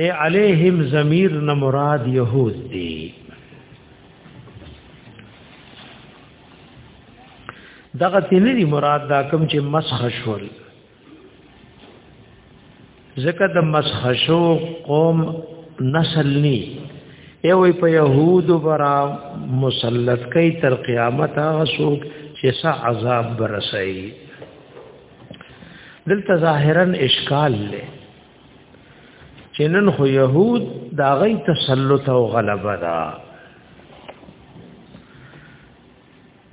اے علیہم ضمیر نہ مراد یہود دی دغه تنری مراد دا کم چې مسخ شول ځکه د مسخ شو قوم نسل نی ایوی په یهود برا مسلط کئ تر قیامت هغه څوک چې سا عذاب برسي دلته ظاهرا اشکال لري چنن خو يهود دا غي تسلط او غلبه ده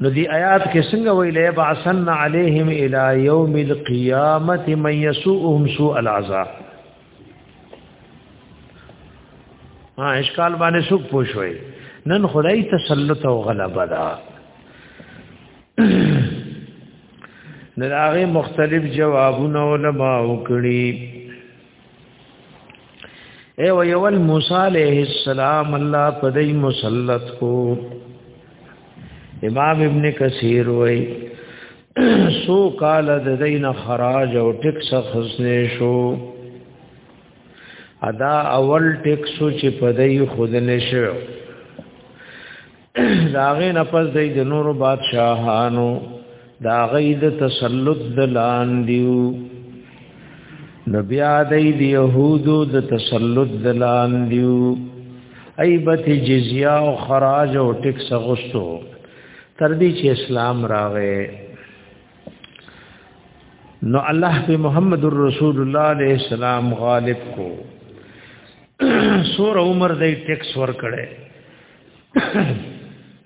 نو دی آیات کې څنګه ویلې بعثن علیہم الی یوم القیامت من یسوءهم سوء العذاب ها اشکال باندې څوک پوښوي نن خدای تسلط او غلبه ده نو هغه مختلف جوابونه علما وکړي اے و یول موسی علیہ السلام الله پدای مسلط کو امام ابن کثیر وای سو قال د دین خراج او ټکس خسنه شو ادا اول ټکس چې پدای خود نشو دا غي نه پس دی د نور بادشاہانو دا غي د تسلط د لاندیو نو بیا دی د يهودو د تسلط د لاندیو ایبت جزیه او خراج او ټیکس غوستو تر دې چې اسلام راغې نو الله په محمد رسول الله عليه السلام غالب کو سور عمر دې ټیکس ور کړې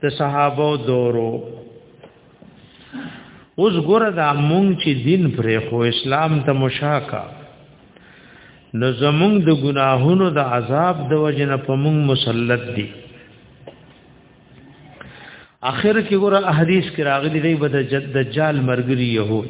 د صحابه دورو اوس ګوره دا مونږ چې دین پرې خو اسلام ته مشاکا نو زمونږ د ګناهونو د عذاب د وجنه په مونږ مسلط دي اخر کې ګوره احادیث کې راغلي دی بد دجال مرګري يهود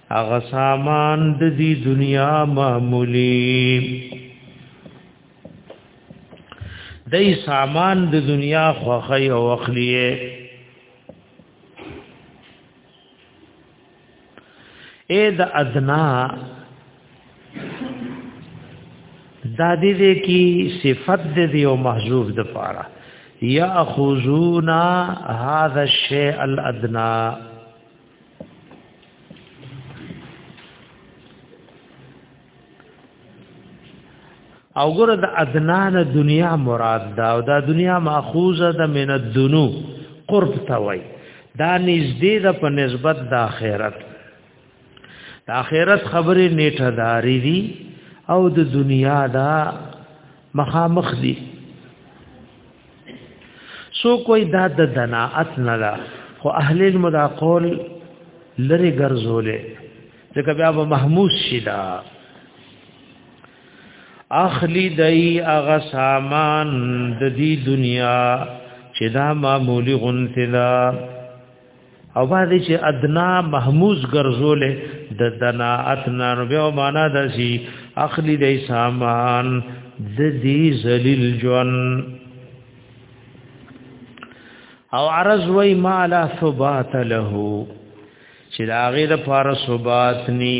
هغه سامان د دې دنیا معمولی دای سامان د دنیا خوخی او اخلیه اې د ادنا دا دې دې کی صفت دې او محذوف د پاره یاخذونا هذا الشیء الادنا او ګره د ادنان دنیا مراد دا او دا دنیا ماخوذه د من الدنو قرب ته وای دا نږدې د په نسبت د آخرت د آخرت خبره نیټه داری دي او د دنیا دا مخامخ دي سو کوئی دا د دناعت نه ده خو اهل علم دا قول لری ګرځولې ځکه بیا به محموس شي دا اخلی دای اغه سامان د دې دنیا چې دا معمولی غنته ده او باندې چې ادنا محموز ګرځولې د دنا اتنا نو به معنا د شي اخلي د سامان د دې ذلیل جون او عرض وای ما لا ثبات له چې لاغه د فار ثبات ني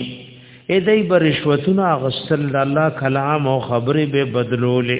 اې دای برشوتونه غسل د الله کلام او خبره به بدلولې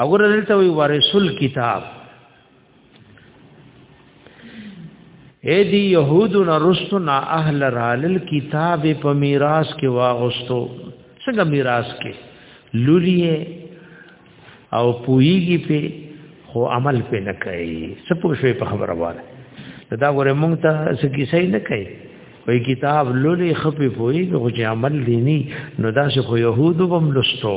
وګوره دلته وی ورسول کتاب اے دی یهودو نه رستو نه اهل رالل کتاب په میراث کې واغستو څنګه میراث کې لولیه او پویږي په خو عمل په نه کوي سپو شوی په خبره واره دا غره مونږ ته څه کیسه نه کوي وای کتاب لولې خپې پوي خو چې عمل دیني نو دا خو يهودو بم لستو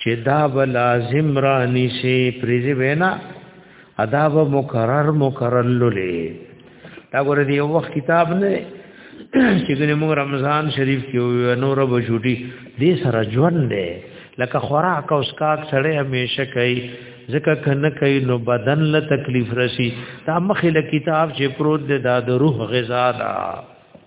چې دا به لازم را نشي پریزي وینا ادا به مکرر مکرر لولې دا ګوره دی یو وخت کتاب نه چې ګنې موږ رمضان شریف کې یو نور به جوړي دې سره ژوند دی لکه خوراک او سکاک سره همیشه کوي ځکه کنه کوي نو بدن له تکلیف رسی دا مخې له کتاب چې پروت دی دا د روح غذا ده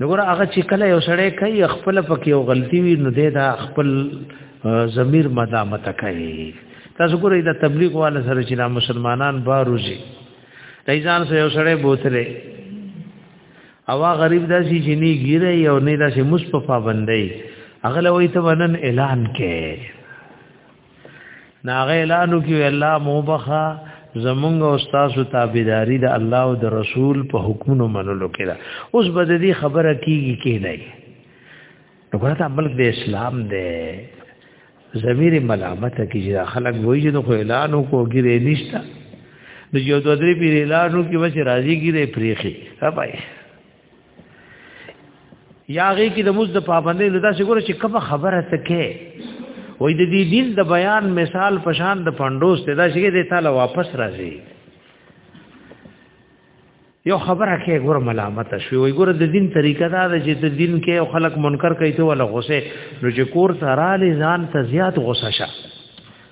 نګور هغه چې کله یو سړی کوي خپل پکې یو غلطي وي نو دا خپل ضمیر مدامت کوي تاسو ګورئ دا تبلیغ والا سره چې مسلمانان باروزي دایزان سره یو سړی بوتله اوا غریب داسي چې نه ګیره یو نه داسي مصطفی باندې اغله وې ته ونن اعلان کې ناغه اعلانو کې الله موبخه زمونږ او تاسو تابعداري د الله او د رسول په حکمونو منلو کې ده اوس بد دي خبره کیږي کې نه نو ګورته ملک د اسلام دی زمیر ملامت کی چې خلک وایي چې خو اعلان کو ګیره نشتا د یو دوه درې پیر اعلانو کې وځي راځي ګیره پریخي راپای یا غي کې د موز د پابندۍ لدا چې ګوره چې کومه خبره تکې وې د دې دین د بیان مثال پشان د پندوس ته دا چې د تعالی واپس راځي یو خبره کې ګور ملامت شوی وي ګور د دین طریقه دا ده چې د دین کې خلک منکر کوي ته ولا غوسه نو چې کور سره لې ځان ته زیات غوسه شه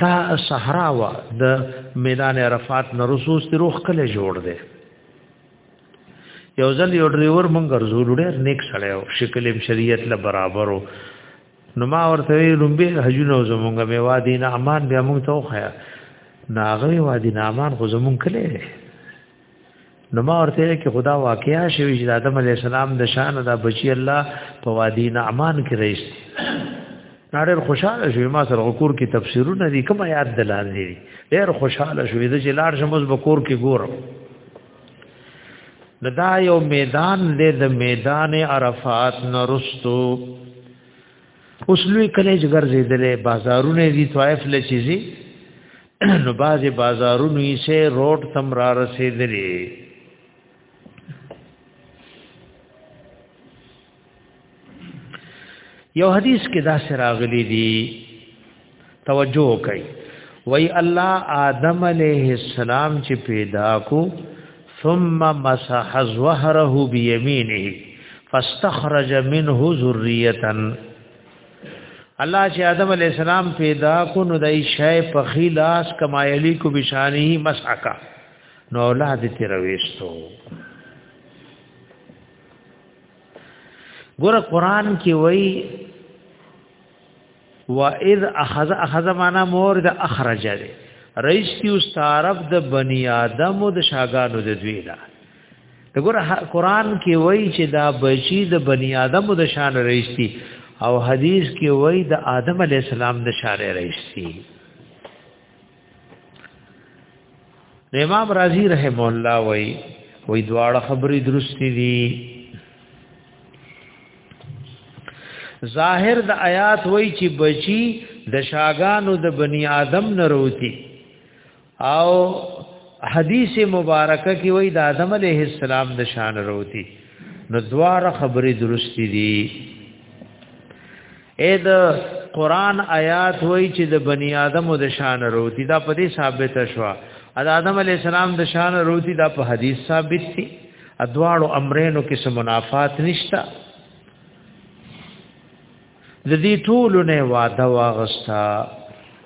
دا صحرا وا د میدان عرفات نرسوس ته روخ کله جوړ دی یو ځل یو ډرایور مونږ ګرځول ډېر نیک سړی او شکل یې شریعت له برابرو نو ما ورته لومبه حجونه زمونږه می وادي نه امان بیا مونږ ته وخیا ناغه وادي نه امان خو زمونږ کله نو ما ورته کې خدا واقعیا شوی چې آدم علی السلام د شان د بچی الله په وادي نعمان کې رئیس نړر خوشاله شوی ما سره غکور کې تفسیرونه دي کوم یاد دلال دي ډېر خوشاله شوی د جلار شمس بکور کې ګورم دا یو میدان دې د میدان عرفات نرستو اوس لوی کله چې ګرځېدلې بازارونه دي طائف لچیزي نو بازي بازارونو یې سه روټ تم را رسېدلې یو حدیث کې دا سره غلي دي توجه کوي وای الله آدم علیه السلام چې پیدا کو ثم مسح ظهره بيمينه فاستخرج منه ذريه الله چې آدم علی السلام پیدا کو نو دای شای په خلاص کمایلی کو بشانی مسحکا نو اولاد تی رويستو ګور قران کې وای واذ اخذ اخذ معنا مور د اخرج دی رئیس کی استعرب د بنی آدم او د شاګانو د دوی دا دغه قرآن کې وایي چې دا بچی د بنی آدم او د شان رئیس دی او حدیث کې وایي د آدم علی السلام د شان رئیس دی امام رازی رحم الله وای وای دواړه خبرې درستې دي ظاهر د آیات وای چې بچی د شاګانو د بنی آدم نه روتی او حدیث مبارکه کې وای د آدم علیه السلام د شان روتی نو دواره خبرې درستې دي اې د قران آیات وای چې د بنی آدم د شان روتی دا په دې ثابت شو د آدم علی السلام د شان روتی دا په حدیث ثابت دي ادواړو امرینو کې سم منافات نشتا د دې ټول نه واده واغستا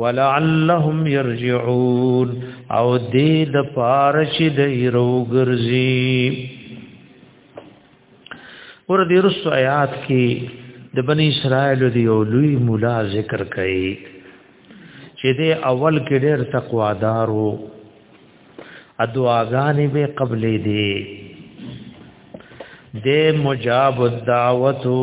ولعلهم يرجعون او دې د پارش د ایرو ګرځي ور دې رس آیات کې د بنی اسرائیل دی او لوی مولا ذکر کړي چې دې اول کې ډېر تقوا دارو ادواګانې به قبلې دي دې مجاب الدعوتو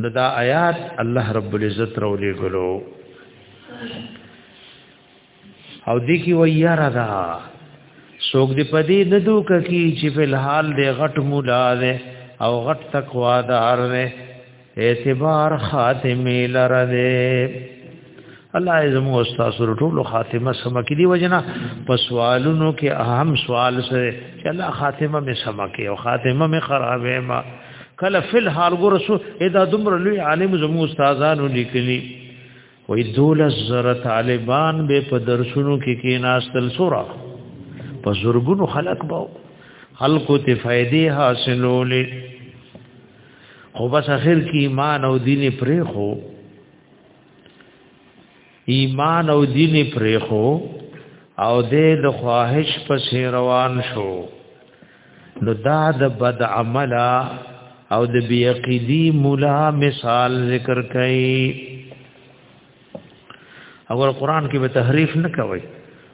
نو دا آیات الله رب العزت رولې ګلو او دې کې ویا را دا څوک دې پدې نه دوک کی چې په حال دې غټ مولا دې او غټ تقوا دار دې اعتبار خاتمه لره دې الله اعظم او استاد ټول خاتمه سم کې دی وجنا په سوالونو کې اهم سوال سره چې الله خاتمه مې سم کې او خاتمه مې خرابې ما کله فل حال ګور شو ادا دمر لوی عالم زمو استادانو لیکلی وې دول زره طالبان به په درسونو کې کې ناستل سورا په زورګونو خلق باو خلقو ته فائدې حاصلولې خو بس اخر کې ایمان او دین پرې خو ایمان او دین پرېخو او دې د خواهش په روان شو نو دا د بد عملا او د بیقیدی مولا مثال ذکر کړي اول قران کې به تحریف نه کوي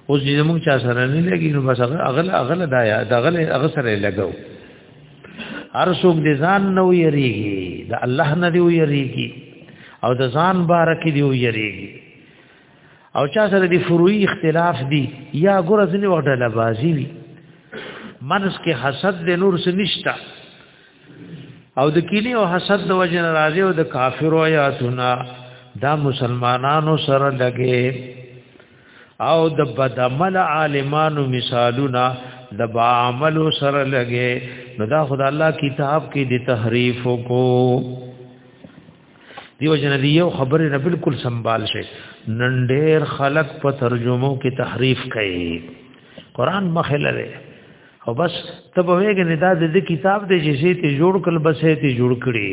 اوس دې موږ چا سره نه لګي نو بس اغل اغل دا یا دا اغل اغل سره لګاو هر څوک دې ځان نو یریږي دا الله نه دی یریږي او د ځان بارک دی یریږي او چا سره دی فروعي اختلاف دی یا ګور ځنی وخت ډله بازی وی منس کې حسد د نور څه نشتا او د کینی او حسد د وجه ناراضي او د کافرو آیاتونه دا مسلمانانو سره لګي او د بدعمل عالمانو مثالونه د با عمل سره لګي نو دا خدای الله کتاب کې د تحریف کو دیو جن دی یو خبره نه بالکل سنبال شي نن ډېر خلق په ترجمو کې تحریف کوي قران مخه لره او بس ته به وګنې دا د کتاب د جزې ته جوړ کړ بسې ته جوړ کړي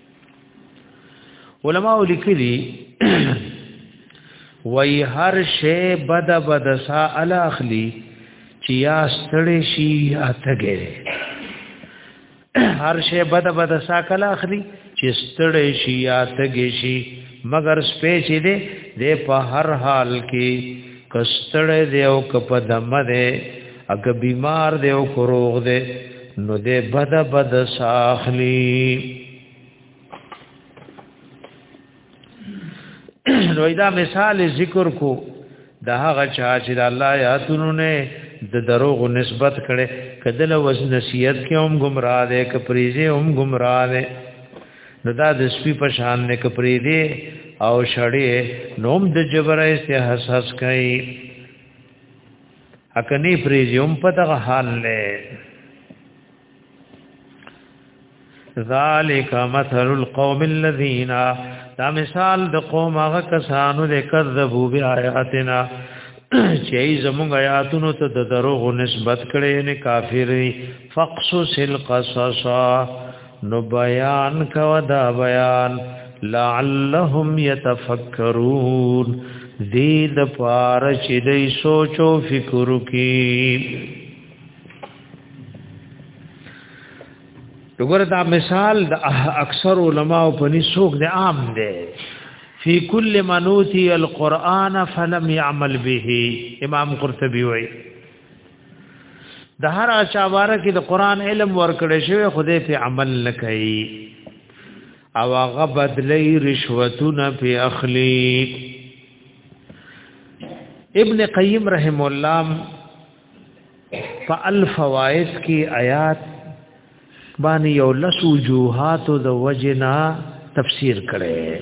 علماء لیکلي وای هر شی بد بد سا الاخلی چې یا ستړې شي اتګې هر شی بد بد سا کلا اخلي چې ستړې شي اتګې شي مگر سپې چې دې د په هر حال کې کستړې دې او کپ دمه دې اګه بیمار دې او کروغ دې نو دې بد بد ساخلی نو دا مثال ذکر کو دا هغه چا چې د الله یاتونو نه د دروغ نسبت کړي کدل وز نصیحت کې هم گمراه ده کپریزه هم گمراه ده نو دا د سپی په شان نه کپریزه او شړې نوم د جبرای سه حساس کړي اکنی پریزیوم په دغه حال له ذالک مثل القوم الذين دا مثال د قوم هغه کسانو د کذبو بیا آیاتنا چې زمونږ آیاتونو ته د دروغ نسبت کړي نه کافری فقصص القصص نو بیان کو دا بیان لعلهم يتفکرون دې د پاره چې دې سوچ او فکر وکړي وګوره دا مثال د اکثر علما او پني څوک د عام دی فی کل منوتی القرآن فلم يعمل به امام قرطبی وایي د هر چا باره کې د قران علم ورکړې شوی خدای په عمل نه کوي او هغه بدلی رشوتونه په اخلي ابن قیم رحم الله په الفوائد کې آیات باندې یو لس وجوهات د وجنا تفسیر کړي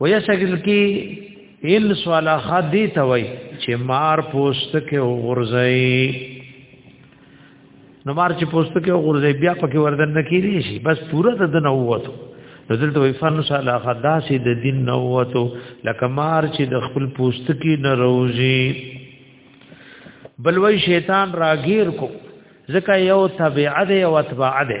ويسګل کې ال سوالا خدي توي چې مار پوست کې وغورځي نو مار چې پوست کې وغورځي بیا پکې وردن نه کیږي شي بس پورا د دنه ووتو نو دلته وی فن سالا خداسي د دین نه ووتو لکه مار چې د خپل پوست کې نه روزي بلوي شیطان راګیر کو ځکه یو تبعه ده او اتباع ده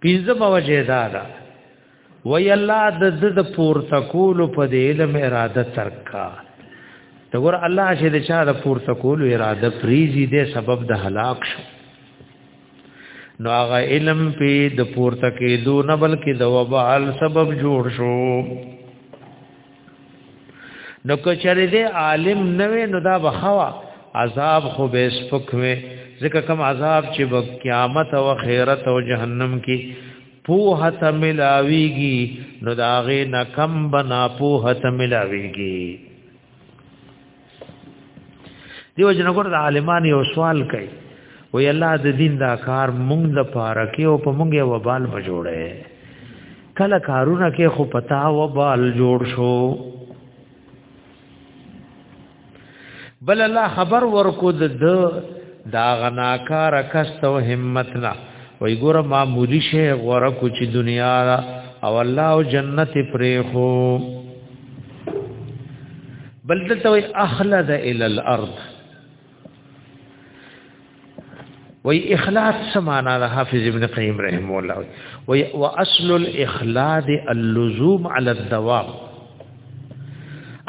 پینځم وجه دا ده وی الله د د پورته کول په دې علم اراده ترکا دا ور الله چې د چا د پورته کول اراده پریزي د سبب د هلاک شو نو هغه علم په د پورته کېدو نه بلکې د وبال سبب جوړ شو نو کچره دې عالم نه وي نو دا بخوا عذاب خو به سپکوي ځکه کوم عذاب چې په قیامت او خیرت او جهنم کې پوه ته ملاويږي نو دا غي نه کم بنا پوه ته ملاويږي دیو جنګور د عالمانو یو سوال کوي وی الله د دین دا کار مونږ د پاره کې او په مونږ یو وبال به جوړه کله کارونه کې خو پتا وبال جوړ شو بل الله خبر ورکو د دا غناکار کس تو همت نه وی ګور معمولی شی غره کو چې دنیا او الله او جنت پرې خو بل دلته وی اخلد الى الارض وی اخلاص سمانا ده حافظ ابن قیم رحم الله وی واصل الاخلاد اللزوم على الدوام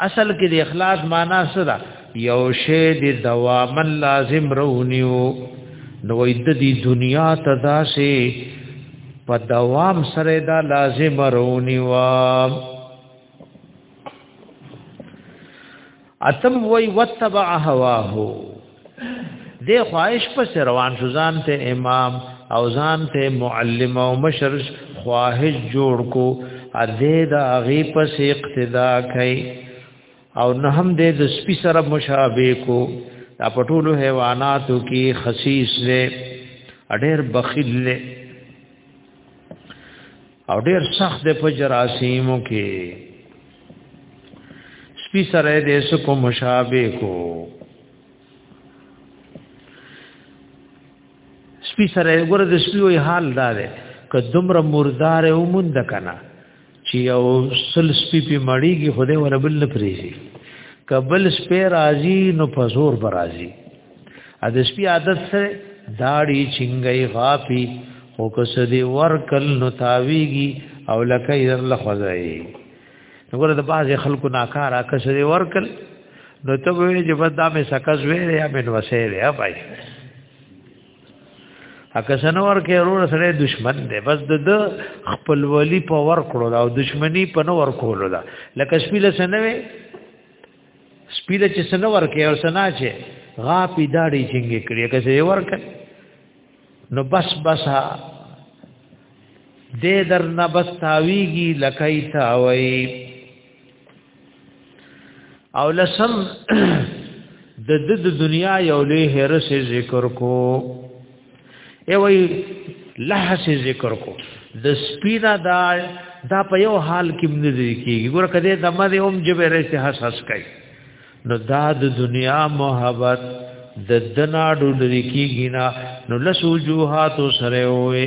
اصل کې د اخلاص معنا څه ده یو شی د دوام لازم رونیو نو د دې دنیا ته داسې په دوام سره دا لازم رونیو اتم وای وتبع هواه د خواهش پس روان شو ځان ته امام او ځان ته معلم او مشر خواهش جوړ کو ا دې دا غي پس اقتدا کوي او نه هم دې د سپي سره مشابه کو دا پټولو حیواناتو کې خصیص له اډیر بخیل له او ډیر سخت دی په جراثیمو کې سپی سره د سکو مشابه کو سپی سره ګور د سپی وی حال دا ده که دومره مردار او مند کنه چې یو سل سپی په مړیږي خدای وربل نه پریږي کبل سپی راځي نو په زور برازي ا د سپي عادت سره داړي چنګي غافي خو کس دی ورکل نو تاویږي او لکه ير لخوځي وګوره د بعض خلکو ناکاره کس دی ورکل نو ته وې چې بس دا مې سکز وې یا مې وسې وې بای اکه سنور کې ورور سره دشمن دی بس د خپل ولی په ور کړو دا دشمنی په نور کولو دا لکه شپې لسنوي سپیله چې سنه ورکه او سنا چې غا پی داړي چنګې کړې که څه ورکه نو بس بس ها دې در نه بس تاویږي لکای تا وای او لسم د د دنیا یو له هرسه ذکر کو ای وای لحظ ذکر کو د سپینا دا دا په یو حال کې مونږ کېږي ګور کده د مې هم جبه رسه حس حس کوي نو دا د دنیا محبت د دنا ډول کېږي نه نو لسوجوهات سره وې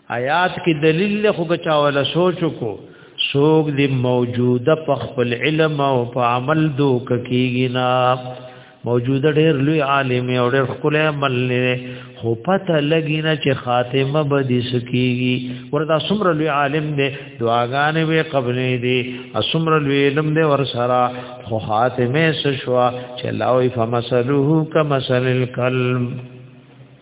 آیات کې دلیل له خو بچا ولا سوچ کو سوګ دی موجوده په خپل علم او په عمل دوک کیږي نا موجوده ډېر لوی عالم او ډېر خپل عمل نه خو پته لګی نه چې خاتمه به دې سکیږي وردا سمر لوی عالم دې دعاګانې به قبلې دې اسمر لوی علم دې ور سرا خو خاتمه سشوا چې لاوی فمسلوه کمسل الکلم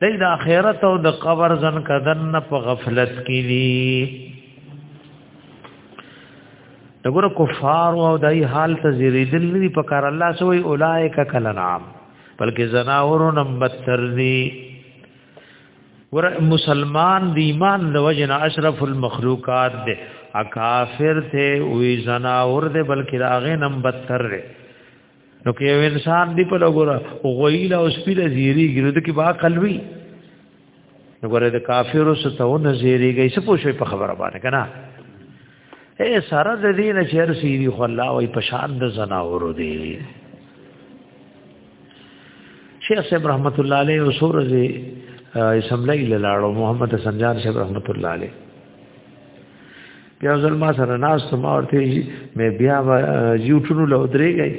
دای د اخرت او د قبر ځن کدن نه په غفلت کې دي دغه کفار او دای حال ته زیریدل نه په کار الله سوی اولائک کلنام بلکې زناورو نم بدتر دي ور مسلمان دی ایمان د وجنه اشرف المخلوقات دی اکافر ته وی زناور دی بلکې راغې نم بدتر دی نو کې یو انسان دی په لګوره غویل او سپیره زیریږي نو د کې با قلبي نو ګوره د کافرو ستو نه زیریږي څه پوښي په خبره باندې کنه اے سره د دین چیر سیری خو الله وای په شان د زناور دی شیخ صاحب رحمت الله علیه وسور زی اسمبلی لاړو محمد حسن جان صاحب رحمت الله علیه بیا ځل ما سره ناس ته ما ورته مې بیا یوټونو له درېږي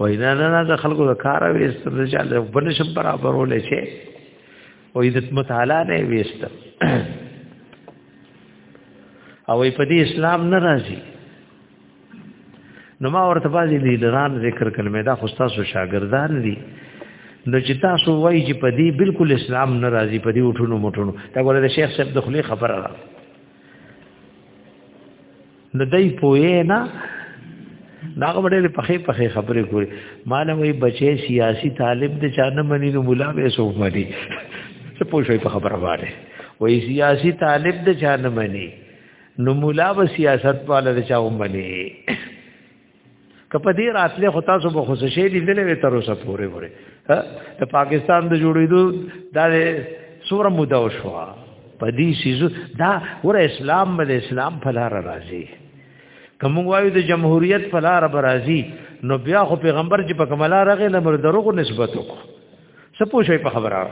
وای نه نه نه د خلکو د کار وېست د چا له بل شم برابرولې شي او عزت متعالی نه وېست او په دې اسلام نه راځي نو ما ورته بازي لیډران ذکر کړل مې دا خو تاسو شاګردان دي نو چې تاسو وایي چې په دې بالکل اسلام نه راځي په دې وټونو مټونو دا ګوره د شیخ صاحب د خلی خبره ده نو دای پوهه نه دا غوړې په خې په خې خبرې کوي مالم وي بچي سیاسي طالب د چانه منی نو مولا به سو منی څه پوښي په خبره واره وي سیاسي طالب د چانه منی نو مولا به سیاست والا د چا ومني کپه دې راتله خو تاسو به خوشاله دي دلې تر اوسه پورې وره د پاکستان د جوړېدو دا سوره موده وشو په دې سيزو دا ور اسلام بل اسلام په لار راځي کوم وایو د جمهوریت په لار راځي نو بیا خو پیغمبر چې په کملا راغی نه مر دروغ نسبت وکړو سپوږی په خبره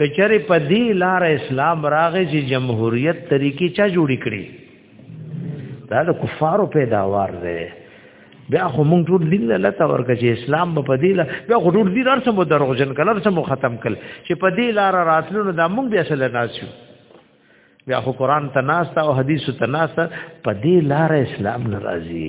کچره په دې لار اسلام راغی چې جمهوریت طریقې چا جوړی کړی دا د کفارو پیداوار دی بیا خو مونږ ټول دین له لته ورکه چې اسلام په دې لا بیا خو ټول دین ارسمو دروغجن کلر سمو ختم کل چې په دې لار راتلو نو دا مونږ بیا سره ناسیو بیا خو قران ته ناستا او حدیث ته ناستا په دې لار اسلام ناراضي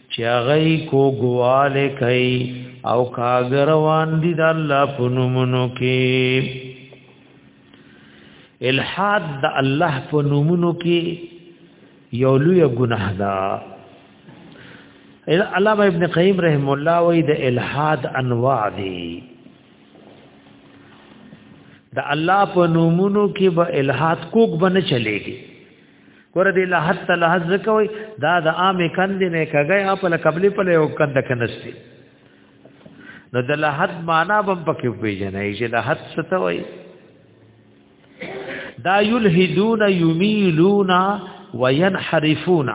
چې هغه کو ګواله کوي او کاګر وان دي د الله په نومونو کې الحاد د الله په نومونو کې یو لوی ګناه ده علامه ابن قیم رحم الله وی د الحاد انواع دي د الله په نومونو کې به الحاد کوک بنه چلےږي ګوره دې له حد ته له حد ځکه وي دا د عامې کندې نه کږی اپ له قبلې په یو کنده کې نشته نو د له حد معنا به پکې پیژنې چې له حد څه ته وي دا یلهدون یمیلون وینحرفون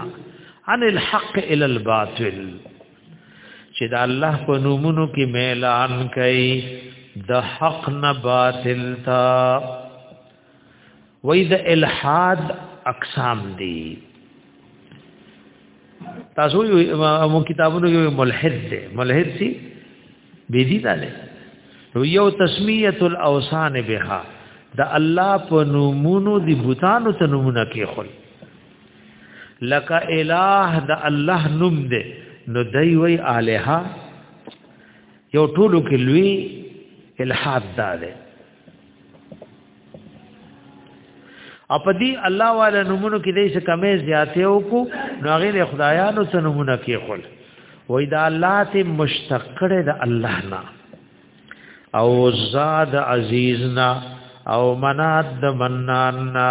عن الحق الى الباطل چې دا الله په نومونو کې میلان کوي د حق نه باطل ته وای د الحاد اقسام دي تاسو یو مو کتابونو یو ملحد دی ملحد سی بی دین علی نو یو تسمیه الاوسان بها د الله په نومونو دی بوتانو ته نومونه کې خل لک الہ د الله نوم دی نو دی وی الہ یو ټولو کې لوی الحاد ده اپدی الله والا نمونه کې دې څه کمې زیاتې وکړو نو غیر خدایانو څه نمونه کې خل وای دا الله ته مشتق کړي د الله نه او زاد عزیزنا او منات د منان نه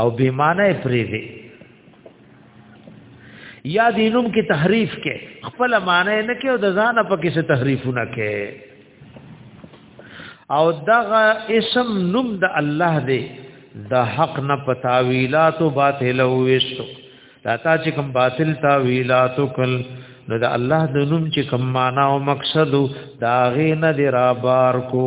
او بی معنی پریږي یا دینوم کې تحریف کې خپل معنی نه کې او د ځانه په کې څه تحریفونه کې او دغه اسم نوم د الله دی د حق نه پتاویلات او باطل وېستو دا تا چې کوم باطل تاویلات کل نو د الله د نوم چې کوم معنا او مقصد دا غې نه دی را بار کو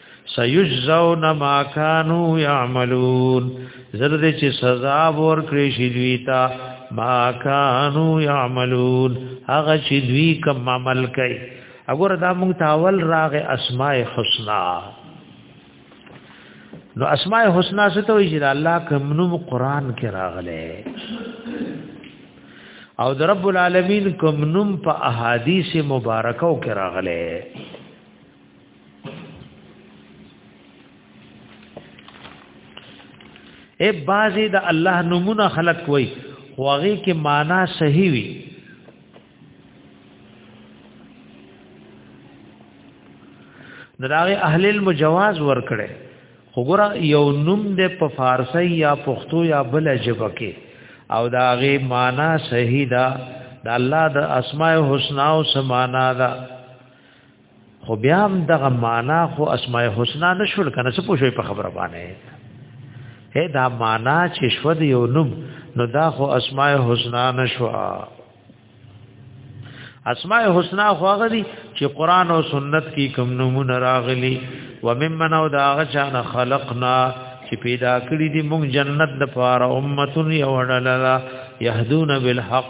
سيجزون ما كانوا يعملون زرد چې سزا ورکړي شي دوی ته ما كانوا يعملون هغه چې دوی کوم عمل کوي وګوره دا موږ تاول راغ اسماء حسنا نو اسماء حسنا څه ته وی چې الله کوم نوم قران کې راغله او د رب العالمین کوم نوم په احادیث مبارکاو کې راغله اے بازي د الله نمونه خلق وای خوغه کې معنا صحیح وي دراغه اهل المجواز ور کړي وګوره یو نوم د په فارسی یا پښتو یا بل ژبه کې او دا غي معنا صحیح ده د الله د اسماء الحسنا او سمانا ده خو بیا هم دغه معنا خو اسماء الحسنا نشول کنه څه پوښوي په خبره باندې هه دا معنا چې شو د یو نوم نو دا خو اسماء الحسنا نشو اسماء الحسنا خو هغه دي چې قران او سنت کې کوم نمونه راغلي وممن او دا هغه چا خلقنا چې پیدا کړی دي موږ جنت د پاره امه یو ډله يهدون بالحق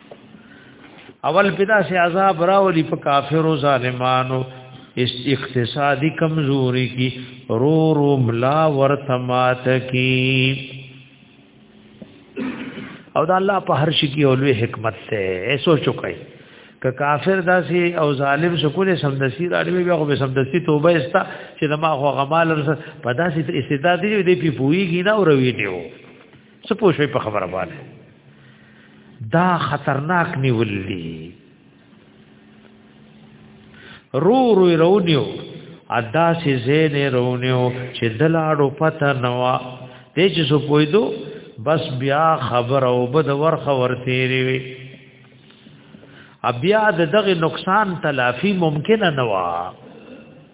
اول پدا سے عذاب راولی په کافر او ظالمانو اس اقتصادی کمزوری کی رو رو ملا ورتمات کی او دا الله په هر شي کې اولوي حکمت ته ایسو چوکای ک کافر داسي او ظالم سکول سمدسي راړي بیا خو سمدسي توبه استا چې دما خو غمال په داسي استعداد دی دی پی پويږي نه او روي دیو څه پوه شوي په خبره باندې دا خطرناک نیول دي رو رو رونیو ادا سي زین رونیو چې دلاړو پته نوا دې چې سو پویدو بس بیا خبر او بد ورخه ورتيري وي بیا د دغه نقصان تلافی ممکنه نوا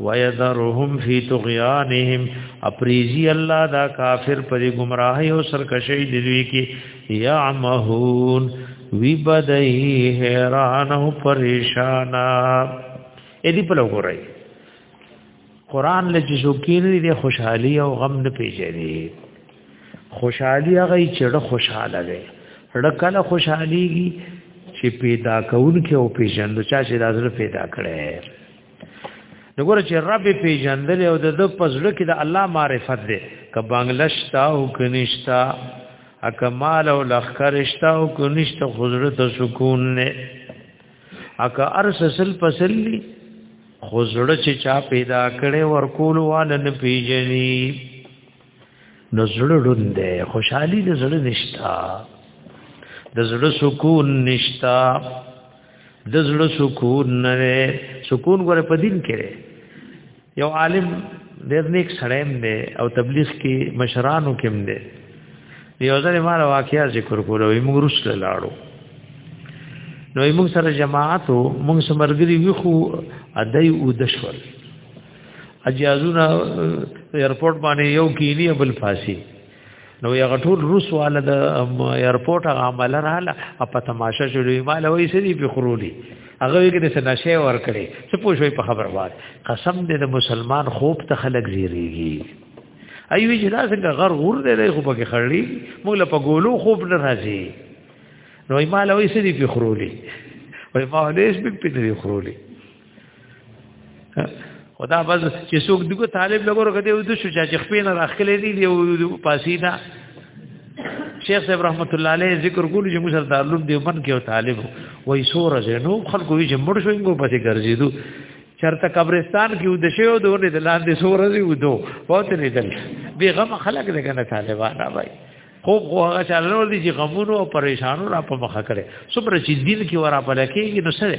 ويذرهم في طغيانهم اپریزی الله دا کافر پر گمراهی او سرکشی دی دوی کی یعمهون وی بدای حیران او پریشان اې دی په لګورای قران له جزوکیر دی خوشحالی او غم نه پیژني خوشحالی هغه چړه خوشاله دی رکل خوشحالیږي چې پیدا کون کې او پیژند چا چې دازره پیدا کړي نګور چې رب پیژندل او د پزړه کې د الله معرفت دی ک بنگلش تا او کنيشتا اکمال او لخرشتا او کنيشتا خضره ته سکون نه اک ارس سل پسلی خضره چې چا پیدا کړي ورکول وال نه پیژني نو زړه ړوند دی خوشحالي د زړه نشتا د زړه سکون نشتا د زړه سکون نه سکون غره په دین کې یو عالم ډېر نیک سړی دی او تبلیغ کې مشرانو کې دی یو ځل ما واقعیا ذکر کولو موږ رسول لاړو نو موږ سره جماعت موږ سمرګری وی خو ادای او دشول اجازونه ایرپورټ باندې یو کینی بل فاسی نو یو غټور روس والا د ایرپورټ هغه عمل رااله په تماشه شوې مال وې سړي په خرولي هغه کې د نشه ور کړې څه پوښوي په خبر وار قسم دې د مسلمان خوب ته خلق زیریږي ایوی چې دا څنګه غر غور دی خو پکې خړلی موږ له په ګولو خوب نه راځي نو یې مال وې سړي په خرولي وې ما دې سپې په دې خرولي خدا بس چې څوک دغه طالب لګور غدي او د شو چې خپې نه راخلې دي دی او پاسې دا شیخ صاحب رحمت الله علیه ذکر کول چې موږ سره تعلق دی من کې او طالب وای سور زینو خلکو یې مړ شو یې پسې ګرځېدو چرته قبرستان کې ود شو دونه د لاندې سور زی ودو پوت نه دل به غم خلک دې کنه طالبان راوي خوب خو هغه چاله ور دي چې غمونو او پریشانو را په مخه کړي سپر چې دین کې ورا پلکېږي نو سره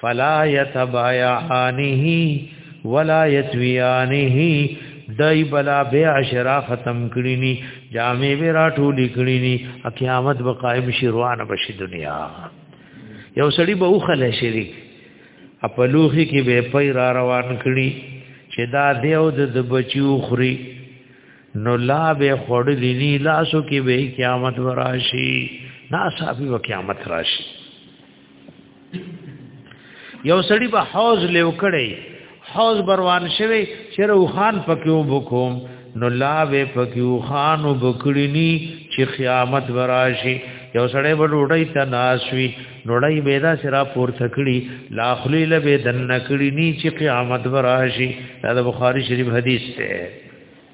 فلا يتبايعانه ولا يتويانه دای بلا بیا عشرا ختم کړی نی جامې به راټول کړی نی قیامت به قائم شي روانه بشي دنیا یو سړی به وخل شي خپلوخي کې به پي را روان کړي چې دا دیو د بچیو خوري نو لا به خړلې نی لاسو کې به قیامت وراشي نا صاحب قیامت راشي یو سړی به حوض لیو کړي حوض بروان شوی چر او خان پکیو بکوم نو لا به پکیو خان وبکړنی چې قیامت وراشي یو سړی به ډوډۍ ته ناشوي ډوډۍ به دا سرا پور تکړي لا خلی له به دن نکړي نی چې قیامت وراشي دا بخاری شریف حدیث ته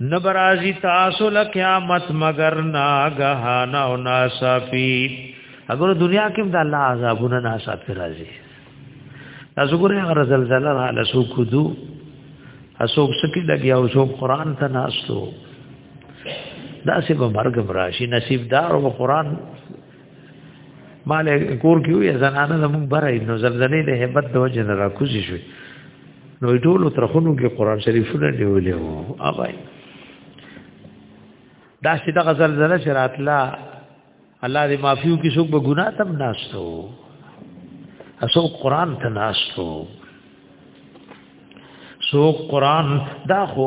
نبرازی تاسو لقیامت مگر ناگهانا او ناسافی اگر دنیا کې د الله عذابونه ناسافی راځي تاسو ګورئ هغه زلزلہ را لسو کدو اسوک سکی لګیا او سو قران ته ناسو دا سه به مرګ براشي نصیب دار او قران مال کور کې وي زنانه زموږ برای نو زلزلې له hebat د وجه نه راکوزي شوې نو ټول ترخونو کې قران شریفونه نیولې وو اوبای دا چې دا زلزلې چې راتلا الله دې معافيو کې څوک به ګناه تم ناشتو اسو قران ته ناشتو څوک قران دا خو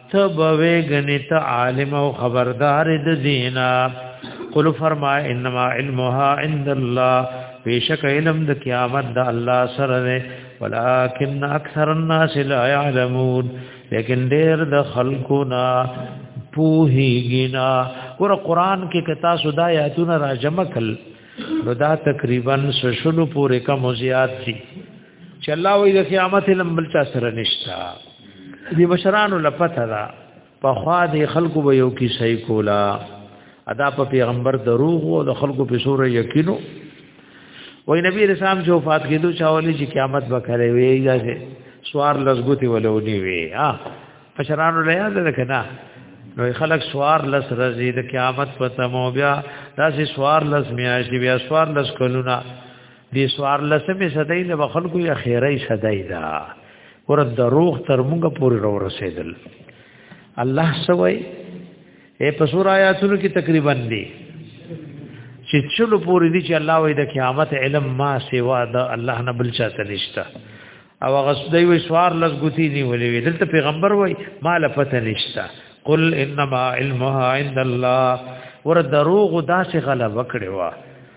ته بوي غنیت عالم او خبردار د دینا قل فرما انما علمها عند الله بیشک علم د قیامت د الله سره دی ولکن اکثر الناس لا يعلمون لیکن ډیر د خلکو نا پوهیږینا ور قران کې کتا سودا یاتون را جمع کل نو دا تقریبا سشلو پورې کم زیات دي چې الله وې د قیامت علم بل چا سره نشتا دې بشرانو لپته دا په خوا دې خلکو به یو کی صحیح کولا ادا په پیغمبر دروغ او د خلکو په سور یقینو وې نبی رسام جو وفات کېدو چاولې چې قیامت به کرے وې دا سوار لزګوتی ولونی وې ها بشرانو لیا ده کنه نو خلک سوار لس رزي د قیامت په تمو بیا داسې سوار لس میاشتې بیا سوار لس کلونه دې سوار لسمه صدای له خلکو یا خیره صدای دا ور دروغ تر موږ پورې را رسیدل الله سوي اے پسور آیاتونو کې تقریبا دی چې چلو پوری دي چې الله وې د قیامت علم ما سیوا د الله نه بل چاته نشته او هغه دوی وې سوار لږ ګوتی دی ولې دلته پیغمبر وې ما لفت نشته قل انما علمها عند الله ور دروغ داسې غلبه کړې وا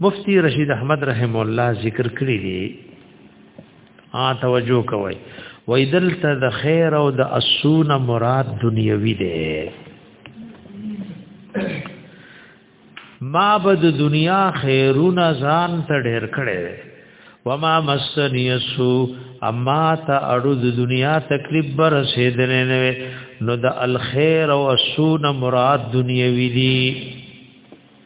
مفتی رشید احمد رحم الله ذکر کړی دی آ توجه کوي وای دلته د خیر او د اسونه مراد دنیوي دی ما بد دنیا خیرونه ځان ته ډېر کړي وما مسنی سو اما ته اړو د دنیا تکلیف بر رسیدنې نه نو د الخير او اسونه مراد دنیوي دي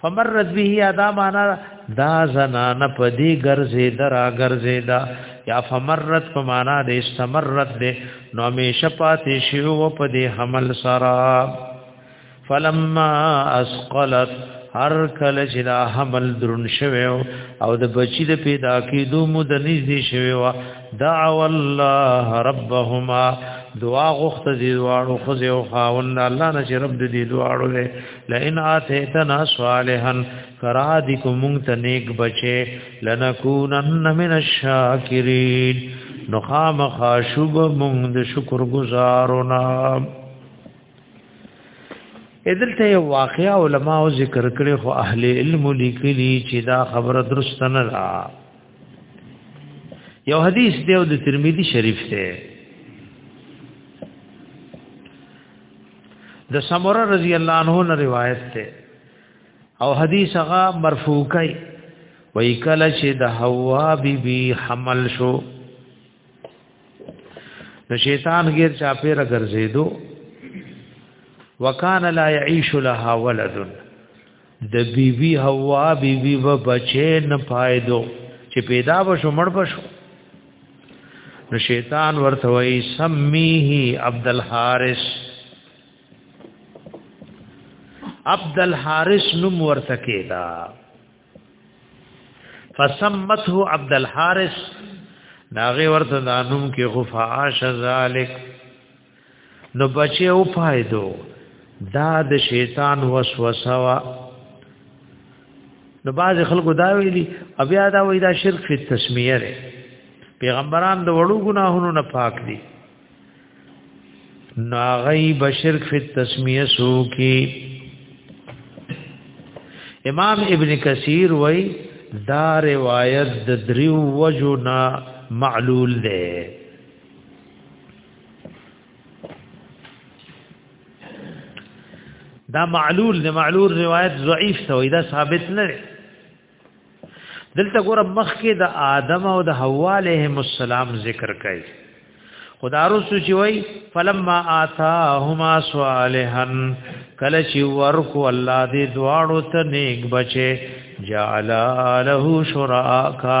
فمرت به ادا معنا دا زنان په دې ګرځې درا ګرځې دا یا فمرت په معنا دې استمرت دې نو همیشه پاتې شو په دې حمل سرا فلما اسقلت هر کله چې دا حمل درن شوه او د بچی د پیدا کېدو مود نږدې شوه دعو الله ربهما دعا غوښته دي دواړو خو ځو خاوند الله نشه رب دې دواړو له لئن آتیتنا صالحا کرا دی کو مونږ ته نیک بچي لنکونن من الشاکرین نو خامخا شوب مونږ د شکر گزارونه ادلته یو واقعا علما او ذکر کړي خو اهل علم لیکلي چې دا خبره درست نه ده یو حدیث دی د ترمذی شریف ته د سمره رضی الله عنه نه روایت ده او حدیث هغه مرفوع کای وای کله چې د حوا بی بی حمل شو نو شیطان غیر چا پیر ګرځیدو وکان لا یعيش لها ولد د بیبي بی حوا بیبي بی و بچې نه پایدو چې پیدا بشو مړ بشو نو شیطان ورته وای سمیه عبد الحارث عبد الحارث نوم ورته کېدا فسمته عبد الحارث ناغه ورته دانوم کې غفاش ذالک نو بچي او پایدو دا د شیطان وسوسه وا نو باز خلکو دا ویلي بیا دا وای دا شرک فی تسمیه دی پیغمبران د وړو ګناهونو نه پاک دي نو غي بشرک فی تسمیه سو کی امام ابن کثیر وای دا روایت د دریو وجو نه معلول ده دا معلول نه معلول روایت ضعیف شوی دا ثابت نه دی دلته ګور مخ کې د آدم او د حوا علیهم السلام ذکر کړي خدا رسو چې وای فلما آتاهما صالحا کله چې ورکو الله دې دواړو ته نیک بچي جعل له شراکا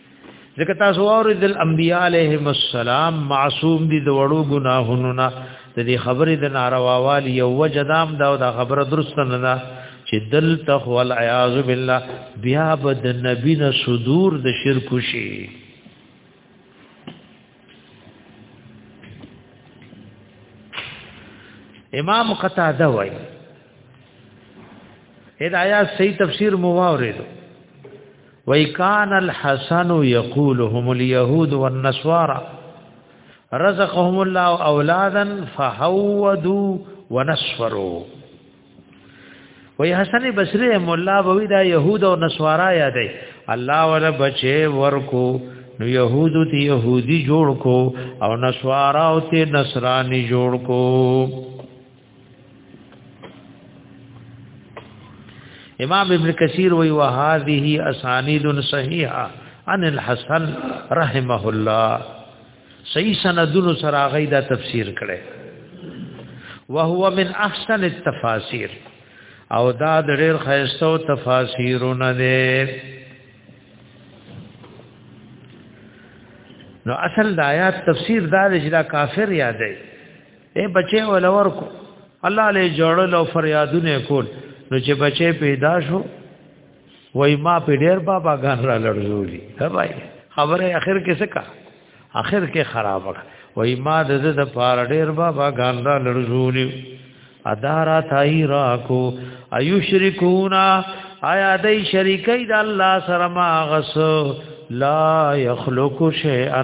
ځکه تاسو اورید الانبیاء علیهم السلام معصوم دي د وړو ګناهونو نه د دې خبرې د نارواوال یو وجدام دا د خبره درست نه ده چې دل تخو العیاذ بالله بیا به د نبی نه صدور د شرک شي امام قتاده وای هدايات صحیح تفسیر مو واورېدو وای کان الحسن یقولهم اليهود والنصارى رزقهم الله اولادا فحودوا ونصفروا وای حسن بصری مولا بوی دا يهود او نصارا یادې الله ور بچي ورکو نو يهودو ته يهودي جوړ کو او نصارا او ته نصراني جوړ کو امام ابن کثیر وی وهذه اسانید صحیحه عن الحسن رحمه الله صحیح سندونو سره غي دا تفسیر کړي وهو من احسن التفاسیر او دا د ډېر خیستو تفاسیرونه دي نو اصل د آیات تفسیر دا چې دا کافر یادې اے بچي ولور کو الله له جوړل او فریادونه کول نو چې بچي پیدا شو وای ما په ډیر بابا غان را لړزولي هبای خبره اخر کې څه کا اخر کې خراب وای ما د زړه د پار ډیر بابا غان را لړزولي ادارا تای را کو ایو شرکونا آیا دای شریکای د الله سره ما غس لا یخلق شیئا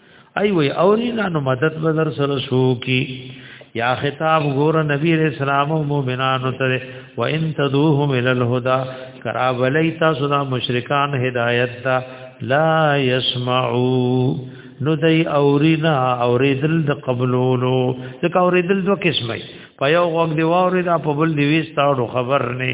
ای وی اورینا نو مدد بدر سره شو کی یا خطاب ګور نبی رسول الله مومنانو ته و ان تدوهم ال الهدى کرا ولیتا سنا مشرکان هدایت تا لا يسمعوا نو دی اورینا اوریدل د قبولولو ځکه اوریدل دوه قسمه په یو غوږ دی واورید په بل دی ویستاړو خبر نه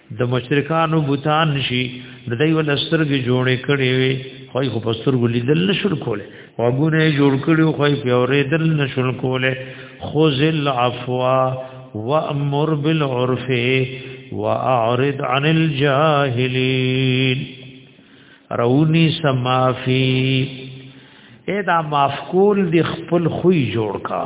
د مشرکانو بوتان شي د دوی ول سترګې جوړې کړې وي خو خو په سترګو لیدل نشول کوله واګونه جوړ کړي خو په اورې دل نشول کوله خذل عفوا وامر بالعرف واعرض عن الجاهلين رونی سمافی اې دا معاف کول د خپل خوې جوړ کا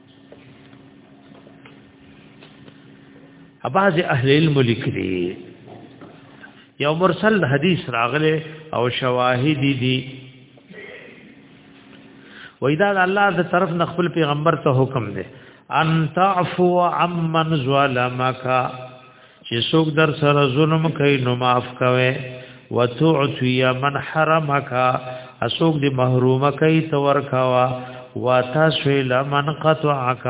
اباز اهل علم لیکلي یو مرسل حدیث راغله او شواهد دي وېدا الله د طرف نه خپل پیغمبر ته حکم دی ان تعفو عمن ظلمک چې څوک در سره ظلم کوي نو معاف کوي وتعطي من حرمك اسوک دې محرومه کوي تو ورکوا واتا سویل من قطعك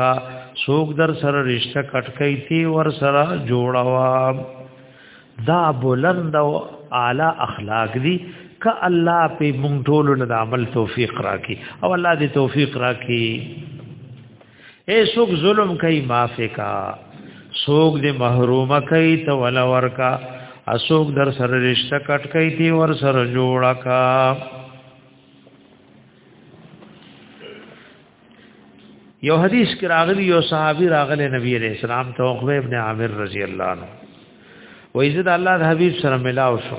څوک در سره رشتہ کټ کوي تی ور سره جوړوا دا بلند او اعلی اخلاق دي ک الله په مونږ ټول له عمل توفیق راکړي او الله دې توفیق راکړي اے سوک ظلم کئی معافی کا سوک دے محروم کئی تو ولا ورکا اسوک در سر رشتہ کٹ کئی تی ور سر جوڑا کا یو حدیث کې راغلی یو صحابي راغلی نبی علیہ السلام ته عقبه ابن عامر رضی الله عنه وایي چې الله د حبیب سره ملاو شو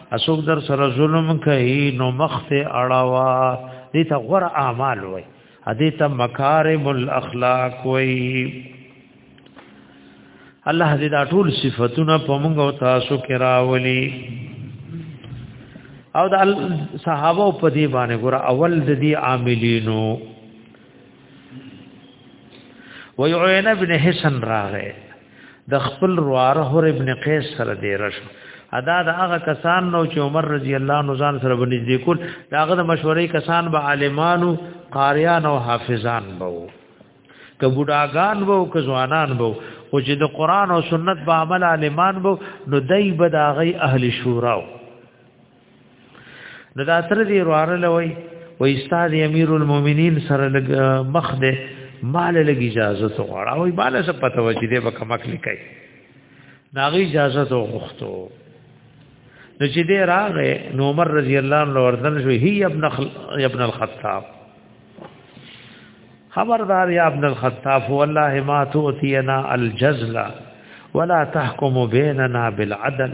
اسوک در سره ظلم کوي نو مخته اړاوا دې ته غره اعمال وای دې ته مکارم الاخلاق وای الله دې دا ټول صفاتونه په موږ او تاسو کې راولي او د صحابه په دې باندې ګور اول د دې عاملینو ويعين ابن حسن راغه د خپل رواره هر ابن قیس سره دی رشو ادا د هغه کسان نو چې عمر رضی الله عنه ځان سره باندې دی کول داغه د مشورې کسان به عالمانو قاریان او حافظان بو که بډاګان بو که ځوانان بو او چې د قران او سنت په عمل عالمان بو نو دای به داغه اهل شورا نو دا تر دې ورواره لوي و استاد امیر المؤمنین سره لګ مخ دې مال لګ اجازه ته غواړه وای مال څه پته و چې دې به کمک لیکي ناغي اجازه ته غوښتو نو چې دې راغې نو عمر رضی الله عنه وردن شو هی ابن خل... ابن الخطاب خبردار یا ابن الخطاب والله ما تؤتینا الجزله ولا تحكم بيننا بالعدل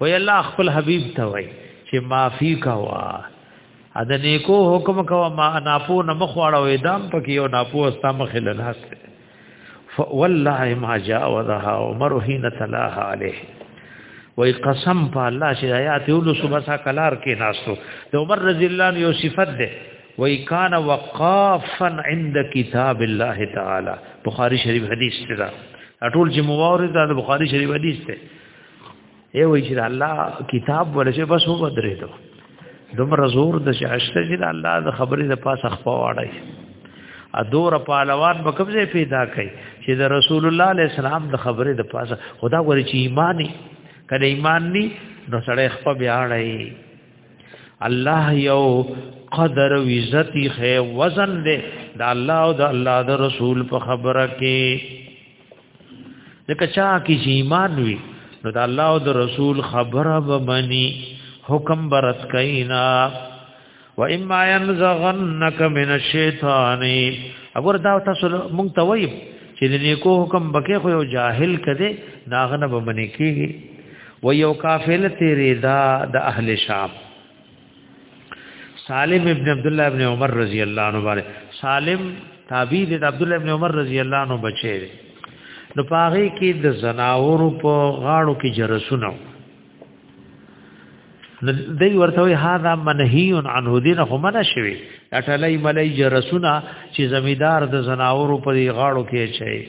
وی الله خپل حبیب ته وی چې معافی کوا ا د نیکو حکم کوا ما ناپو نه مخواړه وې دام پکې یو ناپو استا مخې لناس والله ما جاء وذها عمر حين تلاها عليه وای قسم په الله چې آیات یو صبح سا کلار کې ناسو د عمر رضی الله عنه یو صفت ده وای کان وقافا عند کتاب الله تعالی بخاری شریف حدیث ده ټول چې موارد د بخاری شریف حدیث ده ای وای چې الله کتاب ورشه بس و بدرې دو دومره زور د شاشته چې الله د خبرې د پاسه خپواړی ا دور پهلوان په کوم ځای پیدا کړي چې د رسول الله علیه السلام د خبرې د پاسه خدا ورې چې ایمانی کله ایمان ني نو سړی خپ بیا اړای الله یو قدر و عزت خې وزن دې د الله او د الله د رسول په خبره کې لکه چا کی چې ایمان وي نو د الله او د رسول خبره به مني حکم برت کینا و اما ينزغنك من الشیطان اگر دا تاسو مونږ ته وایي چې د نیکو حکم بکې خو یو جاهل کده ناغنه به منې کیږي و یو کافل تیرې دا د اهل شام سالم ابن عبد الله ابن عمر رضی الله عنه باندې سالم تابعی د عبد الله ابن عمر رضی الله عنه بچی نو پاغه کې د زناور په غاړو کې جرسونه دوی ورته وی هاذا منهی عنه دین خو منه شوی اټلای ملای جرسونه چې زمیدار د زناور په غاړو کې چي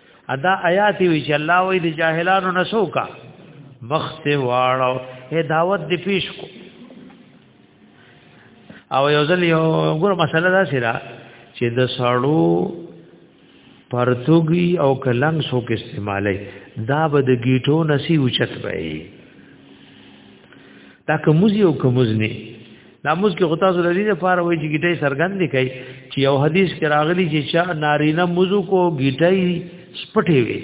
ادا آیات وی چې الله وی د جاهلانو نسو کا مخ ته واړو اے دعوت دی پیش کو او یو ځل یو ګور مسله دا سره چې د سړو پرتګي او کلنګ سو کې استعمالي دا به د گیټو نسی اوچت وي دا کومزي او کومزني دا موږ کې خطا سره دې لپاره وایي چې ګټي سرګند دي کوي چې یو حدیث کې راغلی چې چا نارینه موضوع کو ګټي سپټې وي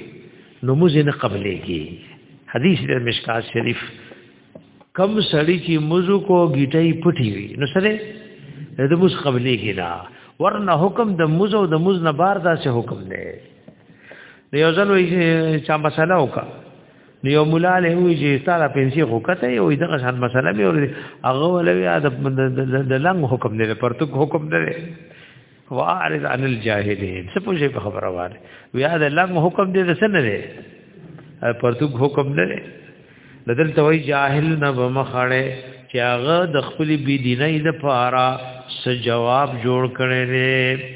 نو موږ نه قبلې کی حدیث د مشکات شریف کم سړی چې موضوع کو ګټي پټي وي نو سره د موږ قبلې کی نه ورنه حکم د موضوع او د موضوع نه بار داسې حکم دی یو ځل وایي چې چا مسله وکړه نو یو مولا له وی چې ستاره پنسي حکومت یو دغه شان مسله به ورته هغه ولوي د لنګ حکم دی پرتګ حکم دی واعرض عن الجاهلین څه پوښي په خبره واره ویا د لنګ حکم دی څه نه دی پرتګ حکم نه دی بدل ته وی جاهل نه بمخړه چې هغه د خپل بی دینۍ لپاره څه جواب جوړ کړي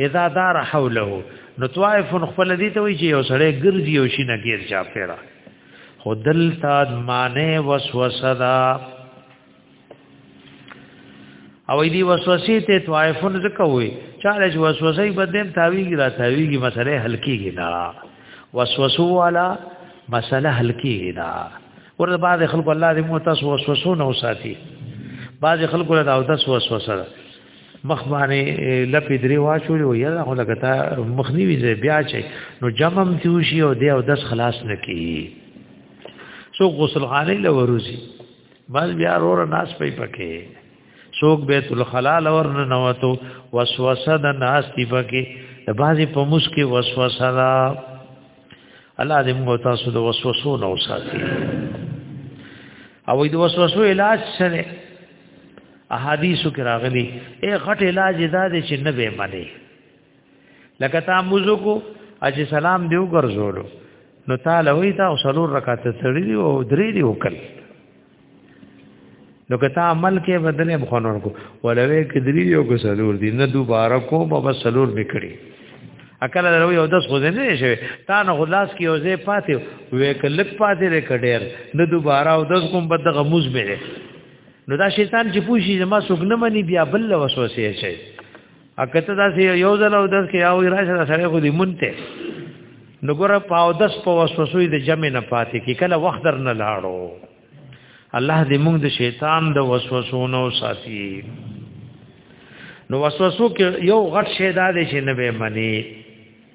اذا دار حوله نو طائف خپل دي ته وی چې یو سړی ګرځي او شي نه غیر چا پیرا خودل تا معنی وسوسه دا او دی وسوسه ته طائفون ځکه وي چاله چې وسوسه یې بدیم تاویږي را تاویږي مسله حل کیږي نه وسوسه والا مسله حل کیږي نه ورته بعد خلکو الله دې مو تاسو وسوسو نه وساتي بعض خلکو له داوته وسوسه مخ باندې لپې درې واچولې و یلا خو لکه تا مخ نیوي ځای بیا چي نو جمم تیوشي او دی او دس خلاص نکي سو غسل خانه له وروزي بس بیا رور ناس پي پکې سوک بیت الخلال اور نه نوتو وسوسه د ناس دی پکې د بازي په موس کې وسوسه را الله دې موږ تاسو د وسوسو نه وساتي او د وسوسو علاج سره احادیثو کې راغلي اے غټ علاج دا دی چې نه به منی لکه تا موزو کو اجي سلام دیو ګرځولو نو تعالی وی تا وسلو رکعات تړي دی او درې دی وکړ نو که تا عمل کې بدلې مخونور کو ولوي کې درې یو کو سلور دی نه دوباره کو بابا سلور میکړي اکل درو یو داس خو نه شي تا نه خلاص کې او زه پاتې وې کلک پاتې رې کډیر نه دوباره او داس کوم بد غموز مې نو دا شیطان چې پوښي زما څوک نه مني بیا بل وسوسه شي اکته دا چې یو ځل او داس کې یو راشه سره خو دې مونته نو ګره پاو داس په وسوسوي د جمع نه پاتې کې کله وخت در نه لاړو الله دې موږ د شیطان د وسوسونو ساتي نو وسوسو کې یو غټ شی دا دی چې نه به مني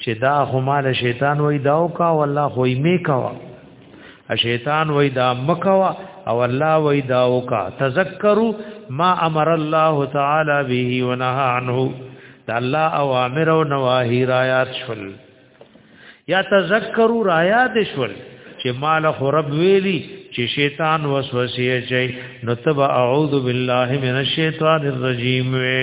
چې دا خو مال شیطان وای دا او کا والله خو یې می کوا ا شیطان وای دا مکوا او الله وای دا او کا تذکروا ما امر الله تعالی به ونهى عنه دا الله اوامر او نواهی رایات شول یا تذکروا رایات شول چې مال خو رب ویلی چې شیطان وسوسه چي نو تب اعوذ بالله من الشیطان الرجیم وی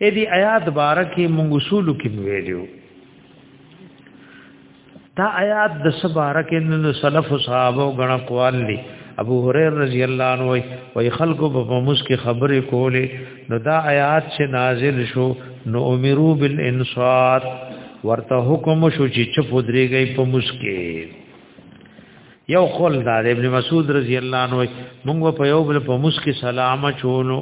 اې دې آیات بارکه موږ اصول کې ویلو دا آیات د سبارک ان سلف صحابه غنا قوال دي ابو هريره رضی الله عنه وي وي خلکو په موس کې خبرې کولې نو دا آیات چې نازل شو نو امرو بالانصات ورته حکم شو چې چپ ودرېږي په موس کې یو قول دا ابن مسعود رضی الله عنه موږ په یو بل په مسکی سلام چولو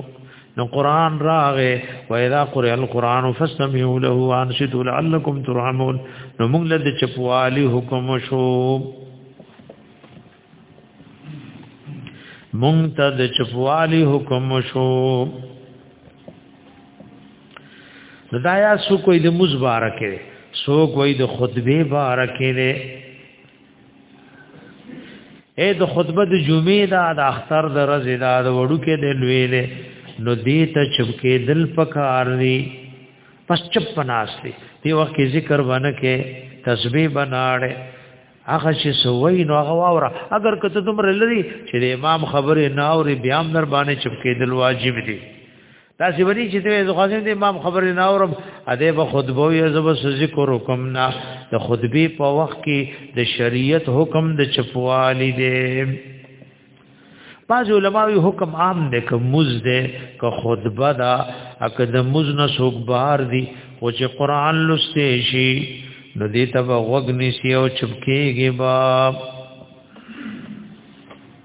نو قران راغه و اذا قرئ القران فاستمعوا له وانصتوا لعلكم ترحمون نو موږ له چپوالی حکم شو موږ ته د چپوالی حکم شو دایا سو کوئی د مزبارکه سو کوئی د خطبه بارکه اے د خطبه د جمعې دا د اختر د ورځې دا د وړو کې د لوی له نو دې ته چپکې دل پکار دی پس چپ پناستی دی وخت کې ذکر باندې کې تسبیح بناړې هغه چې سوي نو هغه واوره اگر کته دومره لري چې د امام خبره نه اوري بیا هم در باندې چپکې دل واجب دی تاسو وری چې ته زه خاصم دې امام خبرې نه اورم ا دې په خطبه یو زب ذکر وکم نه د خطبه په وخت کې د شریعت حکم د چپوالی دې بعض علماوی حکم عام دې ک مز دې ک خطبه دا اک د مز نه سوق بار دي او چې قران لسته شي نو دې ته وغنی سی او چپکیږي باب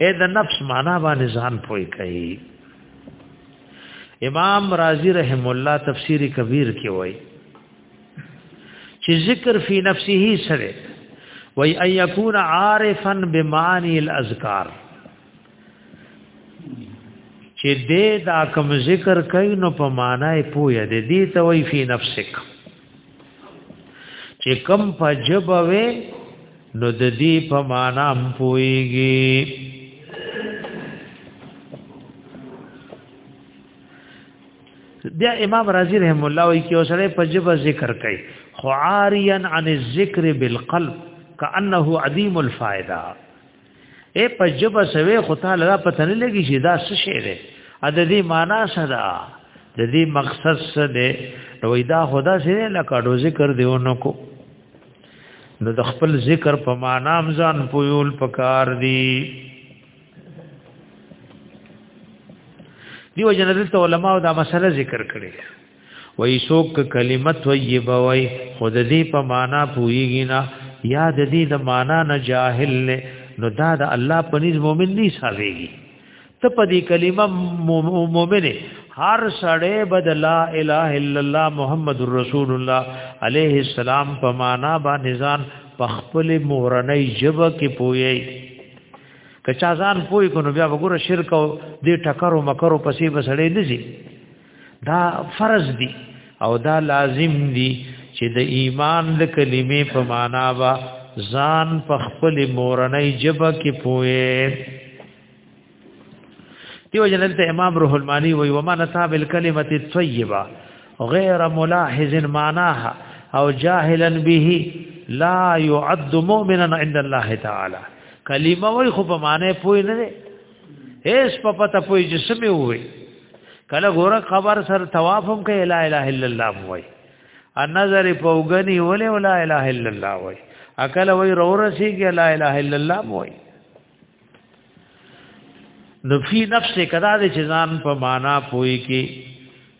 اې د نفس معنا باندې ځان پوي کوي امام رازی رحم الله تفسیر کبیر کې وای چې ذکر فی نفسه سره وای ان یکون عارفا بمعنی الاذکار چې دې دا کوم ذکر کوي نو په معنا یې پوهه دې دې ته وای فی نفسک چې کم په جبه وې نو د دې په معنا هم پويږي بیا امام رازی رحم الله وی کې اوسره په جبه ذکر کوي خعاريا عن الذکر بالقلب كانه عديم الفائده اے په جبه سوي خو تعالی را پته نه لګي چې دا څه شی دی ا د دې معنا څه ده د دې مقصد څه دی نو دا خدا سره لکه ډو ذکر دیونو کو نو د خپل ذکر په معنا ځان پویول پکار دی دیو جنرال علماء دا مسله ذکر کړي وای سوک کلمه طیبه وای خود دې په معنا پویږي نه یا د دې د معنا نه جاهل نه نو دا د الله په نس مؤمن نه حسابېږي ته په دې کلمه مؤمنه هر سړی بد لا اله الا الله محمد رسول الله عليه السلام په معنا باندې ځان په خپل مورنۍ جبه کې پوي کچا ځان پوي کو نو بیا وګوره شرک او دې ټکرو مکرو پسې بسړې نه دا فرض دی او دا لازم دی چې د ایمان د کلمې په معنا با ځان په خپل مورنۍ جبه کې پوهه دیو جنل ته امام روح المانی وی وما نصاب الكلمه الطيبه غیر ملاحظ معناها او جاهلا به لا يعد مؤمنا عند الله تعالی کلمه وی خو په معنی پوه نه هیڅ په پته پوي چې سمې وي کله ګوره خبر سر طواف هم کوي لا اله الا الله وای ان نظر په وګني ولې ولا اله الا الله وای اکل وای رو رسیږي لا اله الا الله وای نو فی نفس کدا د چزان په معنا پوي کې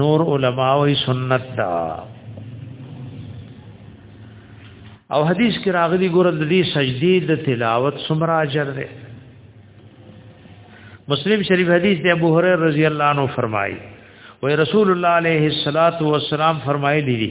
نور علما وی سنت دا او حدیث کې راغلي ګور د دې سجدي د تلاوت څومره اجر دی مسلم شریف حدیث دی ابو هريره رضی الله عنه فرمایي وی رسول الله علیه الصلاۃ والسلام فرمایلی دي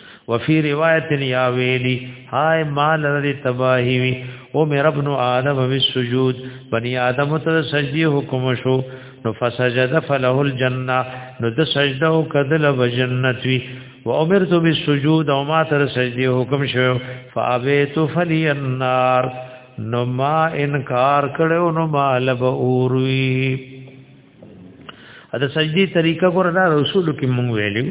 وفي روایت یا ویلی هاي مال لري تباهی وی او مې رب نو آدم بالسجود بني آدم ته سجدي حکم شو نو فسجد فله الجنه نو د سجده او کدل بجنت وی و امرت بالسجود او ما تر سجدي حکم شو فابيت فلي النار نو ما انکار کړو نو مال به اوروي دا سجدي طریقه ګور دا رسول کې مونږ ویلو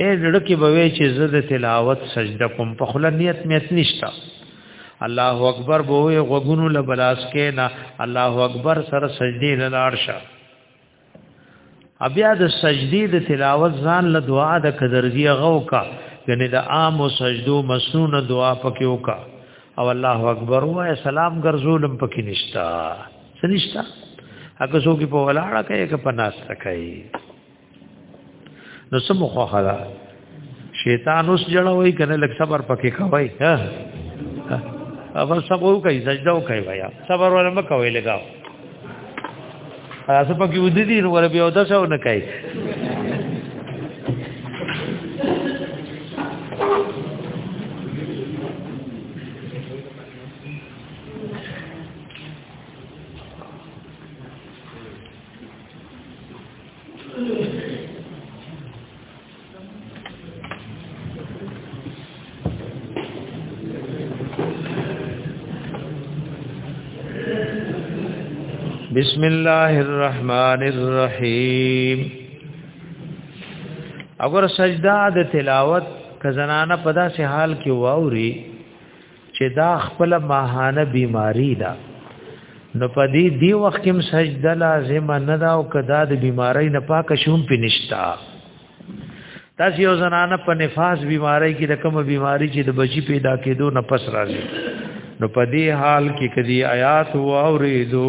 اے زړه کې به وی چې زه د تلاوت سجده کوم په خله نیت میت نشتا الله اکبر به وي غوګونو له بلاس کې نه الله اکبر سره سجدي نه لاړ شه بیا د سجدي د تلاوت ځان له دعا د قدرزی غو کا یعنی د عام او سجدو مسنون دعا پکې وکا او الله اکبر وای سلام ګرځولم پکې نشتا سنشتا اګه سو کې په ولاړه کوي که په ناس کوي نو سم خو خلا شیطان اوس جړوي کنه لک صبر پکې کوي ها اول سب وو کوي سجده وو کوي بیا صبر ولا مکه وی لگاو تاسو پکې ودی دي نو ور بیا ودا څو نه کوي بسم الله الرحمن الرحیم اگر سجده د تلاوت کزنانه پدا سه حال کې واوري چې دا خپل ماهانه بیماری ده نو په دې دی وخت کې سجده لازم نه دا او کدا د بیماری نه پاک شوم پینشتا تاسو یو زنانه په نفاس بیماری کې د کوم بیماری چې د بچی پیدا کېدو نه پس راځي نو په دې حال کې کدی آیات و اوریدو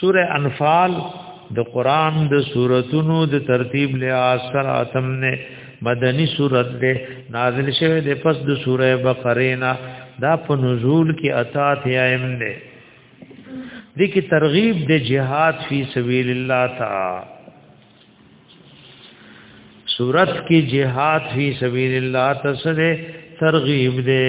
سوره انفال د قران د سوراتونو د ترتیب له اثر اتم نه مدنی سورت ده نازل شوه د پس د سوره بقره نه دا په نزول کې اتا تیایم ده د کی ترغیب د جهاد فی سبیل الله تعالی سورت کې جهاد فی سبیل الله تسره ترغیب ده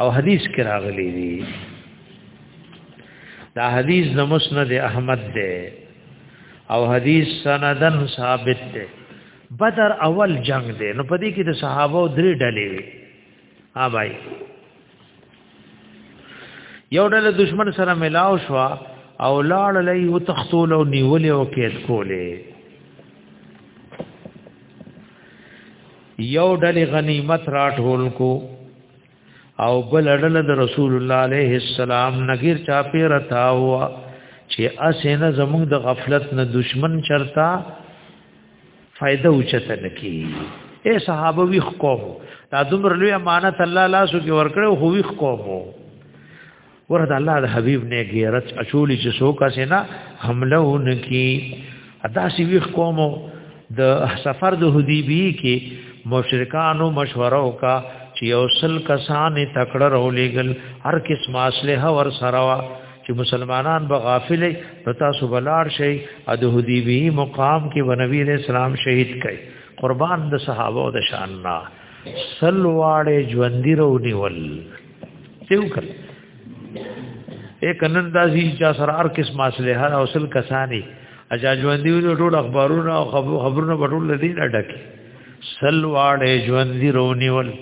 او حدیث کې راغلی دی دا حدیث د مسند احمد دی او حدیث سندن ثابت دی بدر اول جنگ دی نو پدې کې د صحابه درې ډلې وي ها بھائی یو ډله دشمن سره ملاو شو او لاړ لې او تختول او نیولې او کېد کولې یو ډلې غنیمت راټول کو او بل ډله د رسول الله عليه السلام نګیر چا پیر تا هوا چې اسنه زموږ د غفلت نه دشمن چرتا فائدہ اوچته نکی اے صحابه وی قوم دا دومره لوی امانت الله لاسو کې ورکړو خو وی قوم ورته الله د حبيب نه غیرت اچولی چې څوک اسنه حمله ونکي ادا سی ویخ کومو د سفر د حدیبی کې مشرکانو مشوره وکا چې یو سل کسان تکړه رولېګل هر کس ماسله ور سره وا چې مسلمانان به غافل نه تاسو بلار شي د حدیبی مقام کې ونبی رسول الله شهید کړي قربان د صحابه او د شان الله سلواړې ژوندۍ رونی ول څه وکړ اے کنن دازي چا سره هر قسم اصله هر اوصل کسانی اجا ژوندۍ ولې ټول اخبارونه او خبرونه بټول لدی نه ډکی سل واړې ژوندۍ رونیول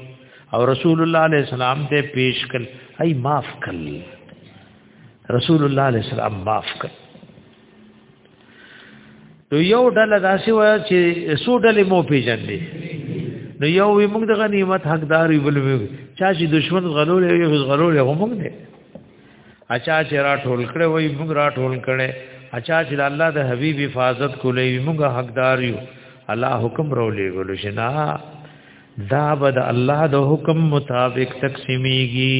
او رسول الله علیه السلام ته پیش کړ ای معاف کړل رسول الله علیه السلام معاف کړ نو یو ډله داسې و چې سو ډلې مو پیژندې نو یو وی موږ د غنیمت حقدار یو بل وی چا چې دشمن غلول یو غلول یو موږ دی اچا چې را ټول کړه وی موږ را ټول کړه اچا چې الله د حبیب حفاظت کولې موږ حقدار یو الله حکم رولې ګل شنا دا بد الله د حکم مطابق تقسیمیږي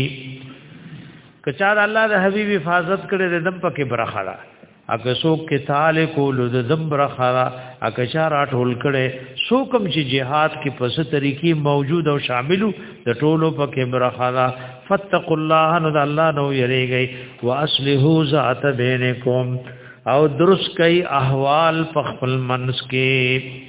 کچا الله د حبیب حفاظت کړي د دم پکې برخه اګه څوک کې تاله کول د زمبر خرا اګه چا راټول کړي څوکم چې جهاد کې پس طریقې موجود او شاملو د ټولو په کې برخرا فتق الله نو د الله نو یریږي واصلحو ذات بینکم او درس کوي احوال په خپل منس کې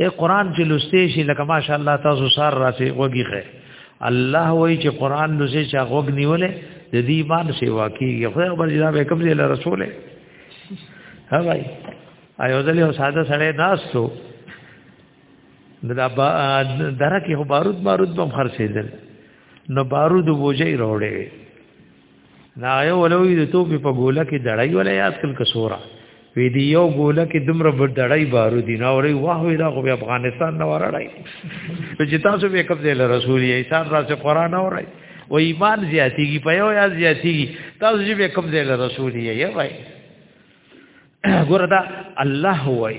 اے قران چې لسته شي لکه ماشاء الله تاسو سار راسي وګیخه الله وای چې قران لسه چا وګ نیولې د دې ایمان سیوا کیږي خو خبر جنا به کوم ځای رسوله ها بھائی ایو ځلې او ساده سره ناستو دا درکه هو بارود بارود بم خرڅېدل نو بارود بوجي وروړې نا یو ولوی د توپ په ګوله کې دړای ولا یاد کل کسورا وی دی یو ګوله کې دمر بر دړای بارو دی نا وری واه وی دا خو افغانستان نه ورړای په چې تاسو به کب دی رسول یې ایثار را سه قران اورای و ایمان زیاتیږي په یو یا زیاتیږي تاسو چې به کب دی رسول یې وای ګوردا الله وای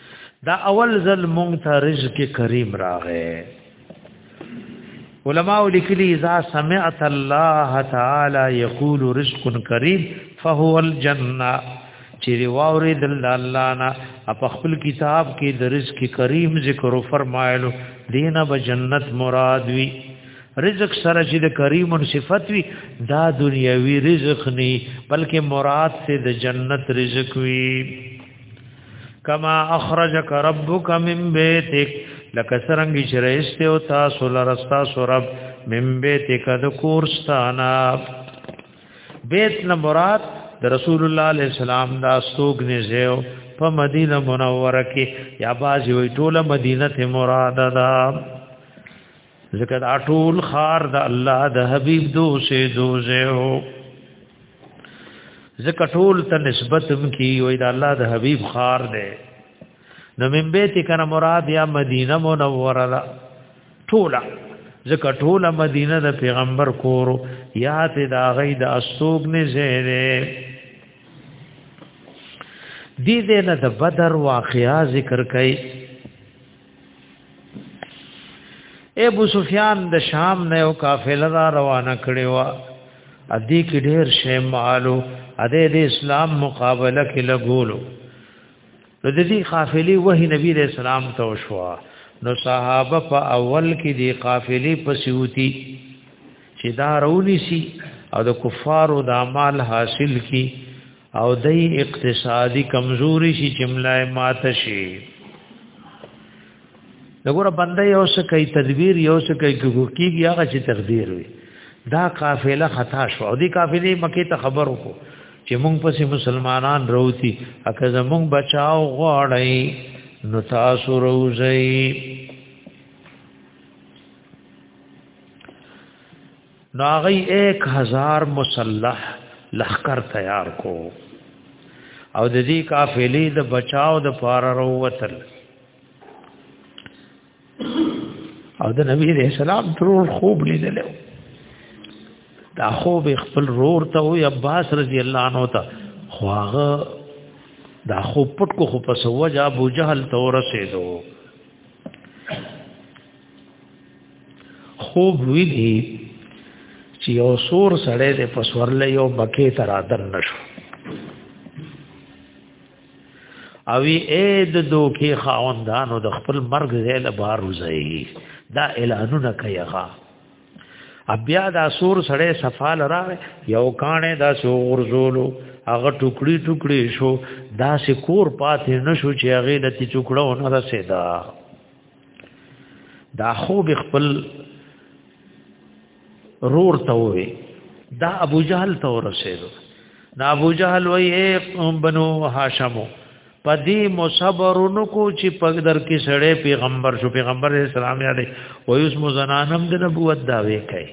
دا اول ځل مونږ ته رزق کریم راغې علماء لیکلي اذا سمعت الله تعالی یقول رزق کریم فهو الجنه چې واورې د الله نه په خپل کتاب کې د رزق کریم ذکر فرمایلو دینه به جنت مراد وی رزق سره چې د کریم صفت وي دا دنیوي رزق نه بلکې مراد سے د جنت رزق وي کما اخرجک ربک من بیتک لکه سرنګ چې رئیسته او تاسو لرستا سورب من بیتک د کورستانا بیت نه مراد د رسول الله علیه السلام دا سوګ نه زیو په مدینه منوره کې یا باز وی ټوله مدینه ته مراد ده ځکه دا ټول خار د الله د حبيب دوسه دوزه او ځکه ټول ته نسبت هم کی وي د الله د حبيب خار دی نو من بیت کنه مراد یا مدینه منوره ده ټوله ځکه ټوله مدینه د پیغمبر کور یا ته دا غي د اسوګ نه زیره دې دې نه د بدر واقعا ذکر کړي ابو سفیان د شام نه یو قافله را روانه کړې و ادي کې ډېر شی مالو اده د اسلام مقابله کې لګولو نو د دې قافلې وਹੀ نبی رسول سلام ته وشوا نو صحابه په اول کې دی قافلې پسیوتی چې دا رونی سي او د کفارو د اعمال حاصل کی او دای اقتصادي کمزوري شي چې ملای مات شي دغه بنده یو څه کوي تدبیر یو څه کوي کوکیږي هغه چې تقدیر وي دا قافله خطا شو او دی قافله مکه ته خبر وکړو چې مونږ پسې مسلمانان روتی اکه زمونږ بچاو غواړی نو تاسو روزئ نو هغه 1000 مسلح لخر تیار کو او د دې قافلې د بچاو د پار وروتل او د نبی رسول سلام ترور خوب لیدل دا خوب خپل رور ته او عباس رضی الله عنه ته خواغه دا خوب پټ کو خو پس وجه ابو جهل ته ورسېدو خوب ویلی چې یو سور سړی د پسورلې یو بکې تر ادن نشو اوی اې د دوکې خاوندانو د خپل مرګ زیل بار وځي دا اعلانونه کوي هغه بیا دا سور سړی سفال را یو کانه دا سور زولو هغه ټوکړي ټوکړي شو دا سکور پاتې نشو چې هغه د تی ټوکړو نه رسیدا دا خوب خپل رور ته وې دا ابو جهل ته ورسېدو دا ابو جهل وې بنو هاشمو پدی مصبرونو کو چې پګدر کې سړې پیغمبر شو پیغمبر اسلام یاده وې اوس مو زنانم د نبوت دا وې کوي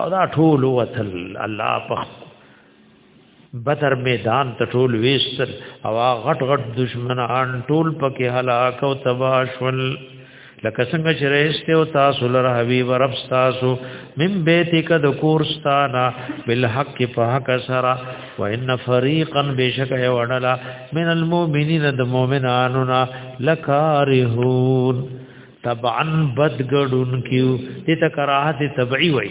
او دا ټول وتل الله په بدر میدان ته ټول ویستل او غټ غټ دشمنان ټول پکې هلاک او تباہ شول لکه څنګه چې رئیسته او تاسو لره حبیب رب تاسو من بیتک د کورستانا بالحق په حق سره وان فریقا بشک یوړلا من المؤمنین د مؤمنانو لکارهون طبعا بدګډون کیو دې ته کراهت تبعی وای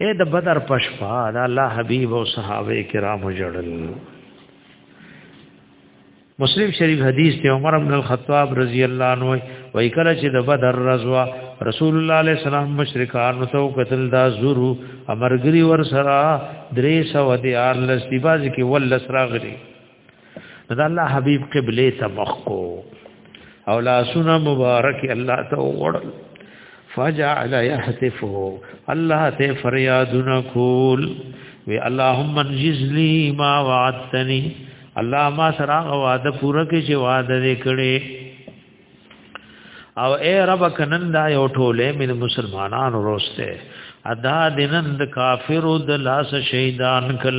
اے د بدر پشپا د الله حبیب او صحابه کرامو جوړل مسلم شریف حدیث ته عمر ابن الخطاب رضی الله عنه وای کله چې د بدر رضوا رسول الله علیه السلام مشرکان تو قتل دا زورو امرګری ور سرا درې سو دیار لستی باز کې ول سراغری دا الله حبيب قبله ته مخ کو او لاسونه مبارک الله ته وړل فجعل يهتف الله ته فریادونه کول وی اللهم انجز لي ما وعدتني الله ما سره وعده پوره کې چې وعده دې کړې او اے رب کنن دا یو ټوله مې مسلمانانو روسته ادا دینند کافرو د لاس شهیدان کل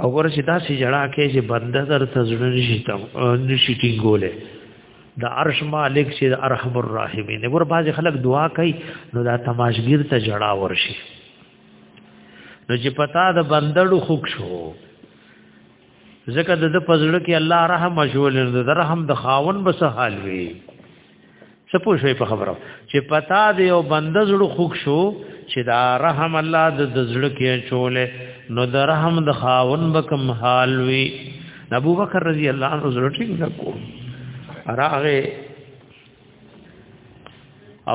او ګوره چې داسې جړا کې چې بنده در ته زړه نشي نشي ټینګولې د عرش مالک چې د ارحم الراحمین ګوره باز خلک دعا کوي نو دا تماشګیر ته جړا ورشي نو چې پتا د بندړو خوک شو ځکه د پزړه کې الله رحم مشغول دی د رحم د خاون بس حال وي سپو شوي په خبره چې پتا دی او بندزړو خوښ شو چې دا رحم الله د دزړه کې چولې نو د رحم د خاون بکم حال وی ابو بکر رضی الله عنه زړه ټینګ نکو راغه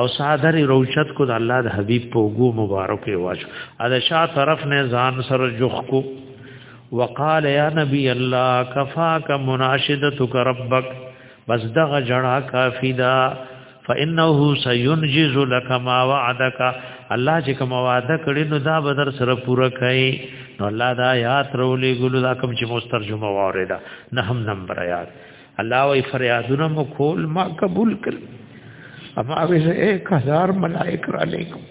او صادر روشت کو د الله د حبیب په وګو مبارک واچ ادا شاه طرف نه ځان سره جوخ کو وقال یا نبی الله کفاک مناشدتک ربک بس دغه جړه کافی دا فانه سينجز لك ما وعدك الله چې کوم وعده کړی نو دا بدر سره پوره کړي نو الله دا آیات رولې ګلو دا کوم چې مسترجمه وریدا نه هم نمبر آیات الله وی فریادونه مو کول ما قبول کړ اما اوی 1000 ملائک را علیکم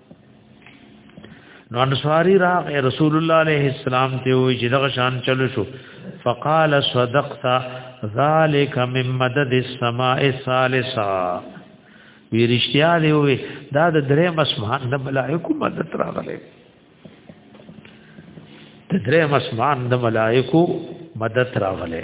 نو انصاری راغ رسول الله علیه السلام ته وی چې دغه شان چلو شو فقال صدقت ذالک من مدد السماء الثالثه وی رشتیا دی وی دا د درې مسمان د ملائکو مدد راغله د درې مسمان د ملائکو مدد راغله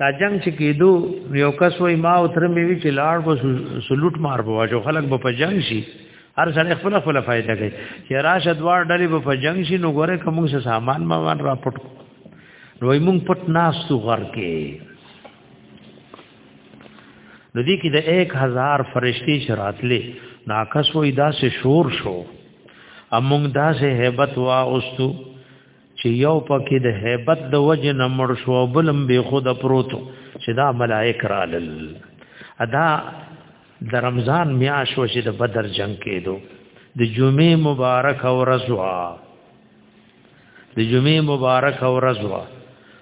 دا جنگ چې کېدو یو کس وای ما او تر مې وی چې لاړ په سلوټ مار په واجو خلک به په جنگ شي هر ځل خپل خپل فائدہ کوي چې راشد وار ډلې به په جنگ شي نو ګوره کوم څه سامان ما وان را پټ روي مونږ پټ ناس تو غر کې نو دې کې د 1000 فرشتي شراتلې ناکس وې داسې شور شو امونږ داسې hebat وا اوستو چې یو پکې د hebat د وجه نه مړ شو بلم به خود پروتو چې دا ملائک رالل ادا د رمضان میاش و چې د بدر جنگ کېدو د جمعې مبارک او رضوا د جمعې مبارک او رضوا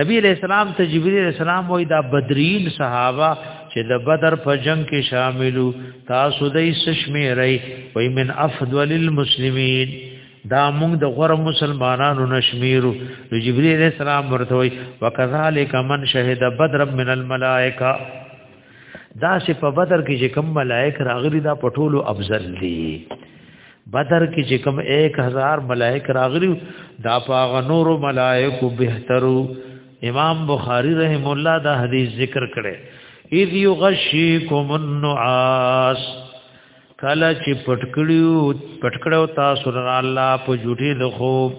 نبی علیہ السلام ته جبرئیل علیہ السلام وای دا بدرین صحابه چې د بدر په جنگ کې شاملو تاسو دای سشمیرای وای من افضل المسلمین دا موږ د غره مسلمانانو نشمیرو جبرئیل علیہ السلام ورته وای وکذالک من شهد بدر من الملائکه دا چې په بدر کې چې کوم ملائک راغلي دا په ټولو افضل دي بدر کې چې کوم 1000 ملائک راغلي دا په غنورو ملائکو بهترو امام بخاری رحم الله دا حدیث ذکر کړي اذ یغشیکم النعاس کله چې پټکړیو پټکړو تاسو را الله په جوټي د خوب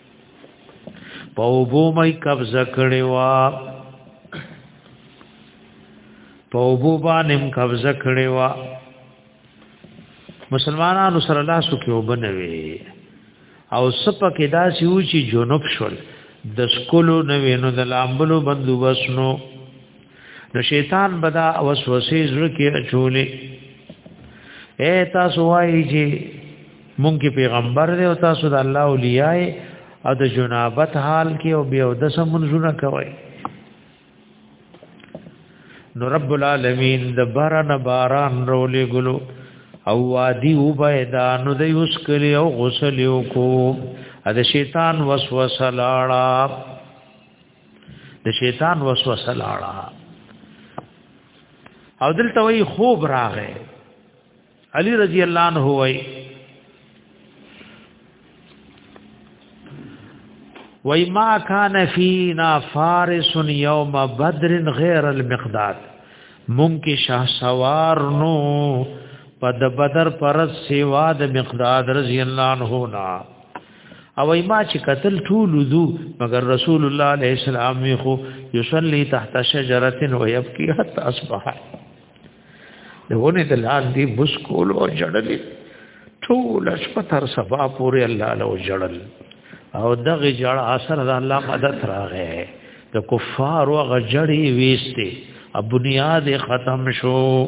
په وبو مې قبضه کړې وا په وبو باندې قبضه کړې وا مسلمانانو سره لاس کې وبنوي او سپکه داسې و چې جنوب شول د سکولو نوې نو د لامبلو بندوبس نو نو شیطان بدا وسوسه زړه کې اچولې اے تاسو وایي چې مونږ کې پیغمبر دی او تاسو د الله اولیاء او د جنابت حال کې او بیا د سمونځونه کوي نو رب العالمین د باران باران رولې ګلو او وادي وبیدا نو د یوس کلی او غسل یو کو د شیطان وسوسه لاړه د شیطان وسوسه لاړه او دلته وی خوب راغې علی رضی الله عنه وی وای ما کان فینا فارس یوم بدر غیر المقداد مونږ کې شاه سوار نو په د بدر پر سیوا د مقداد رضی الله عنه نا او ما چې قتل ټول وضو مگر رسول الله عليه السلام خو يصلي تحت شجره ويبكي حتى اصبح دونه دلان دي مسکول او جړل ټول شپه تر سبا پورې الله له جړل او دغه جړ اثر د الله مدد راغې د کفار او غجړې وېسته بنیاد ختم شو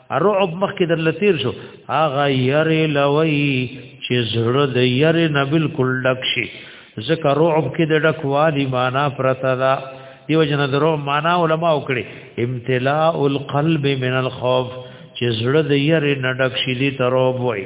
رعب مخکې در لتیر شو هغه یری لوی چې زړه د یری نه بالکل ډک شي ذکر رعب کې د ډکوالی معنا پرته ده دیو جن د رعب معنا علما وکړي امتلاء القلب من الخوف چې زړه د یری نه ډک شي دي تروب وایي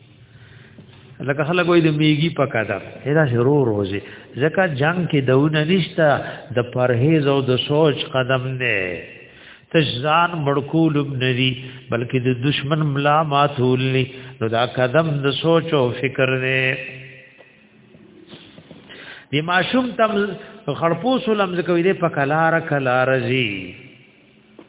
لکه خلک وایي د میګي په قدر دا شروع روزي ځکه جنگ کې دونه نشته د پرهیز او د سوچ قدم نه تجزان مړکول ندي بلکې د دشمن ملا ماتول ني نو دا قدم د سوچ او فکر نه دی ماشوم تم خړپوس لمز کوي د پکلار کلارزي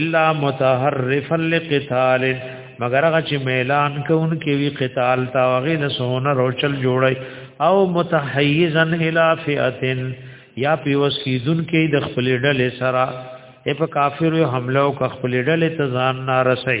الا متحرفا لقتال مگر هغه چې میلان کوونکی وی قتال تا وغه د سونه روچل جوړي او متحیزا الی فئتن یا پیوس کیدون کې د خپل ډلې سره په کافر حمله او خپل ډلې ته ځان نارسي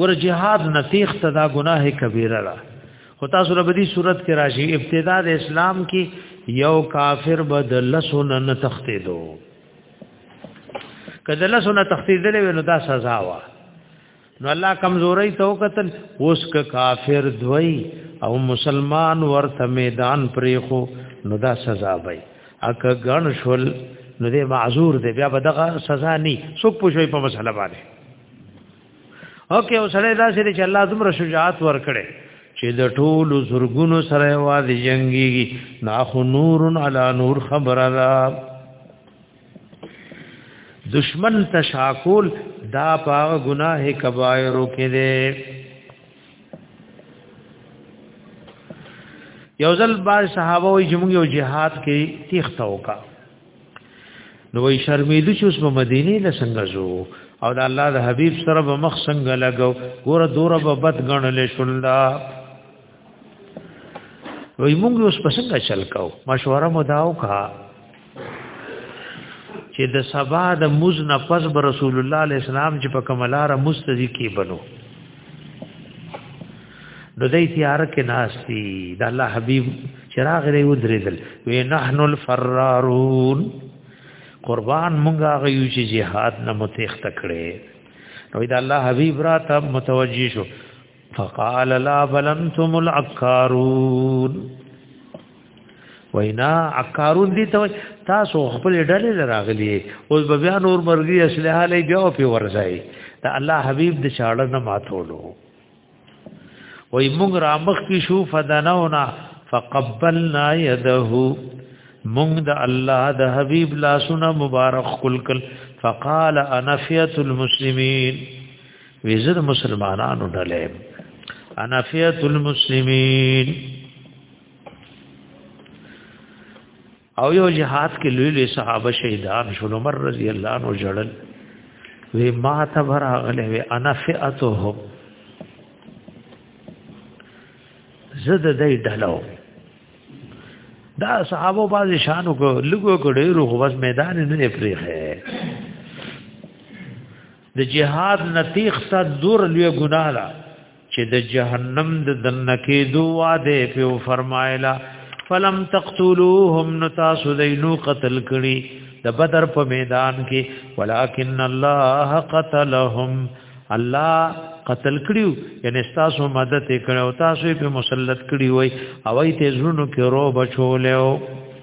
ور جهاد نتیخ ته دا گناه کبیره ده خو تاسو رب دې صورت کې راشي ابتدا د اسلام کې یو کافر بد لسن نه تختیدو کله لسن تختیدل نو دا سزا وا نو الله کمزوري تو قتل اوس ک کافر دوی او مسلمان ورته میدان پرې خو نو دا سزا وای اک غن شول نو دې معذور دې بیا به دغه سزا نه څوک پوښوي په مسله باندې اوکه اوسړه دا سره چې الله زمره شجاعت ورکړي چې د ټولو زورګونو سره وادي جنگيږي ناخو نور علی نور خبره ده دشمن تشاکول دا پاغ گناہ کبائرو کې ده یو ځل بعض صحابه وي چې موږ یو جهاد کې تیښته وکا نو وی شرمیدو چې اوس په مدینه له څنګه زو او د الله د حبیب سره به مخ څنګه لګاو ګوره دوره به بد غنل شول دا وی موږ اوس په څنګه چل کاو مشوره مو داو کا چې د سبا د مز نه پس به رسول الله علیه السلام چې په کملار مستذی کې بنو نو دای تیار کې ناشتي د الله حبیب چراغ لري ودرېدل وی نحن الفرارون قربان مونږه غيو چې jihad نه متخت کړي نو د الله حبیب را ته متوجي شو فقال لا بلنتم العقارون وینا عقارون دي ته تاسو خپل ډلې لراغلي اوس به بیا نور مرګي اسلحه لې بیا په ورځای دا الله حبيب د چاړه نه ماتولو وای موږ را مخ کې شو فدنونا فقبلنا يده موږ د الله د حبيب لاسونه مبارک کلکل فقال انفیت المسلمین ویزه د مسلمانانو ډلې انافیت المسلمین او یو جهاد کې لوی لوی صحابه شهیدان شول عمر رضی الله عنه جړل وی ما ته براغله وی انا فئتهم زده دای ډلو دا صحابه باز شانو کو لګو کو ډیرو خو بس میدان نه پریخه د جهاد نتیخ ته دور لوی ګناه ده چې د جهنم د دنکې دوا دې په فرمایلا فلم تقتلوهم نتاسو دینو قتل کړي د بدر په میدان کې ولکن الله قتلهم الله قتل کړیو یعنی تاسو مدد کړو تاسو په مسلط کړی وای او ایت زونو کې رو بچولیو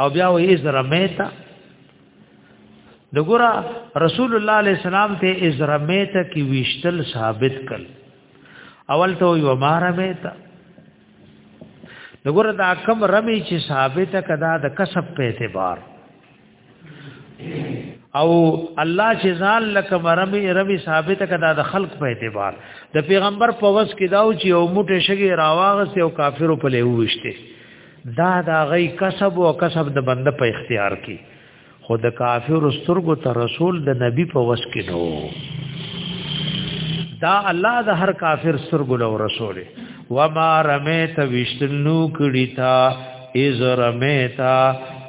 او بیا وې زرمیتا د ګورا رسول الله علیه السلام ته ازرمیتا کی ویشتل ثابت کړ اول ته یو مارمیتا د ګورا دا کم رمی چې ثابت کدا د کسب په اعتبار او الله چې ځان لکه مرمي ربي ثابت کدا د خلق په اعتبار د پیغمبر په وس کې داو چې او موټه شګي راواغس او کافرو په لیو وشته دا دا غي کسب او کسب د بنده په اختیار کې خو د کافر سترګو ته رسول د نبی په وس کې نو دا الله د هر کافر سترګو له رسول و ما رمیت وشتنو کړي تا از رمیتا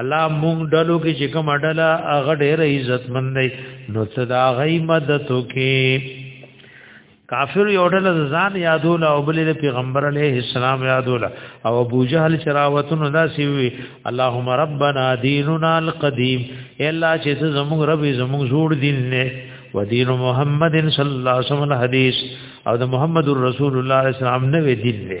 الله مونږ ډلو کې چې کوم ډله هغه ډېر عزت مند دی نو صدا غي مدد وکي کافر یو ډله ځان یادول او بل پیغمبر علیه السلام یادول او ابو جهل چراوتن داسي وي اللهم ربنا دیننا القدیم الا چې زموږ رب زموږ جوړ دین نه و دین محمد صلی الله علیه وسلم حدیث او د محمد رسول الله اسلام نه وی دین نه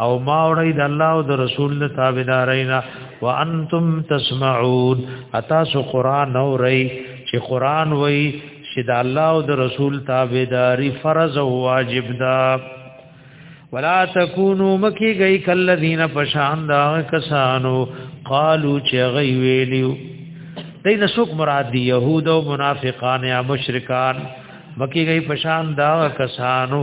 او ما اورید الله او د رسول له تابعدارینا وانتم تسمعون اتاسو قران اوري چې قران وای چې د الله او د رسول تابعداري فرض او واجب ده ولا تکونو مکی گئی کلذین پشان دا کسانو قالو چې غي ویلیو دین سوک مراد دی يهود او منافقان یا مشرکان مکی گئی پشان دا کسانو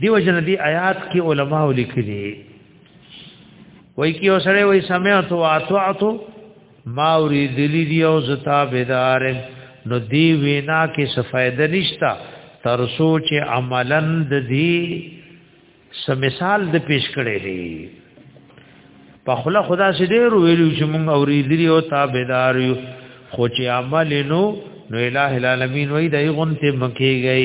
دیو جن دی آیات کې علما ولیکلي وای کی اوسره وای سمعت او اطعت ما اوریدلی دی او زتا بیدار نو دی وینا کې سفیده نشتا تر سوچ عملا د دی سمثال د پیش کړي دی په خلا خدا سي ډېر ویلو چې مونږ اوریدلی او تابعدار یو خو چې عمل نو نو الٰه العالمین وای دای غون ته مکیږي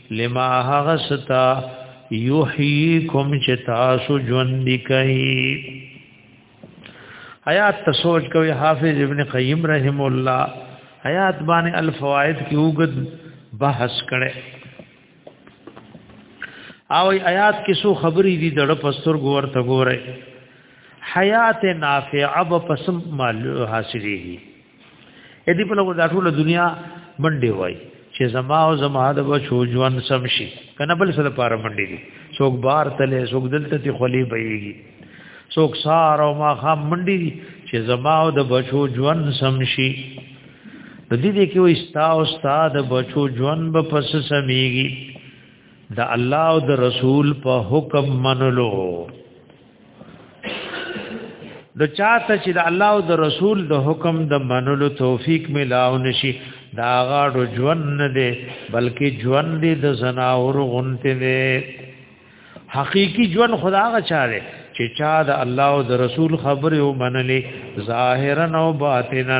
لما هغستا یحییکم چې تاسو ژوند کوي حیات ته سوچ کوي حافظ ابن قیم رحم الله حیات باندې الفوائد کې وګد بحث کړي او آیات کې سو خبرې دي دړ پستر ګور ته ګوره حیات نافع اب پسم مال حاصلېږي اې دې په لور د ټول دنیا منډي وای چې زما او زما د بچو ژوند سم شي کنه بل سره پاره منډي دي څوک بار تله څوک دلته تی خلی بيږي څوک سار او ما خام منډي دي چې زما او د بچو ژوند سم شي د دې دې کې وې ستا او ستا د بچو ژوند به پس سميږي د الله او د رسول په حکم منلو د چاته چې د الله او د رسول د حکم د منلو توفیق ملاو نشي دا غاړو ژوند نه دی بلکې ژوند دی د زناور غونته دی حقيقي ژوند خدا غا چاره چې چا د الله او د رسول خبره ومنلې ظاهرا او باطنا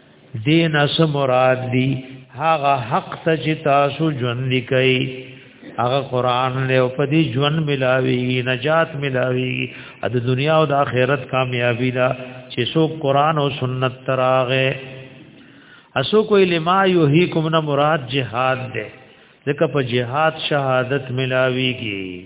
دین اس مراد دی هغه حق ته چې تاسو ژوند لیکي هغه قران له او په دې ژوند ملاوي نجات ملاوي د دنیا او د آخرت کامیابی دا چې سو قران او سنت تراغه اسو کوئی لما یحییکم نه مراد جهاد ده ځکه په جهاد شهادت ملاويږي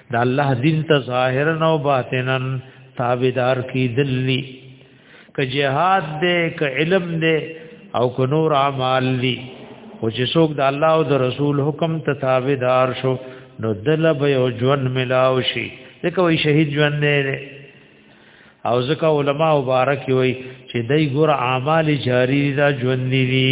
د الله دین ته ظاهرا او باطنا تابعدار کی دلی ک جهاد دې ک علم دې او ک نور اعمال دې او چې څوک د الله او د رسول حکم ته تابعدار شو نو دل به یو ژوند ملاو شي ځکه وای شهید ژوند نه او ځکه علما مبارک وي چې دای ګور اعمال جاری دا ژوند دي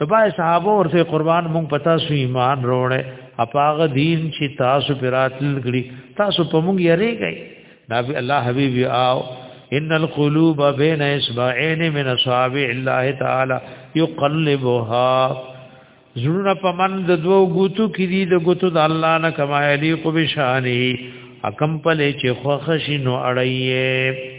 نو با صحابه ورته قربان مونږ پتا سو ایمان روړې اپاغه دین چې تاسو پراتل کړی تاسو په مونږ یری گئی نبی الله حبیب آو ان القلوب بین اصبعین من اصابع الله تعالی یقلبها زړه په من د دوو ګوتو کې دي د ګوتو د الله نه کما علی کو بشانی حکم پلې چې خوښ شي نو اړایې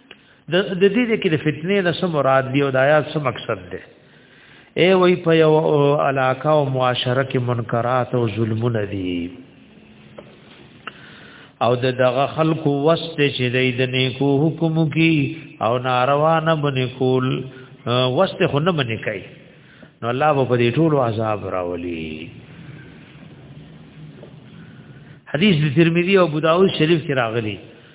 د دې کې د فتنې نه سم مراد دی او د آیات سم مقصد دی اے وای په یو علاقه او معاشره کې منکرات او ظلمونه دي او د دغه خلکو وست چې د دې نیکو حکم کی او ناروا نه باندې کول وست خو نه باندې کوي نو الله په دې ټول عذاب راولي حدیث د ترمذی او ابو داود شریف کې راغلی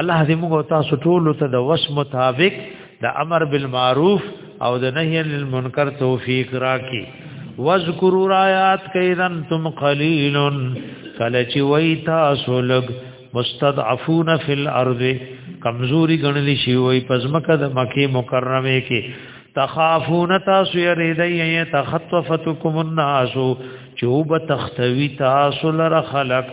الله دې موږ تاسو ټول ته د وس مطابق د امر بالمعروف او د نهی عن المنکر توفیق راکړي واذکروا آیات کیدن تم قلیل کله چې وای تاسو لګ مستضعفون فی الارض کمزوری غنلی شی وای پزمکه د مکه مکرمه کې تخافون تاسو یریدای تخطفتکم الناس چوب تختوی تاسو لره خلق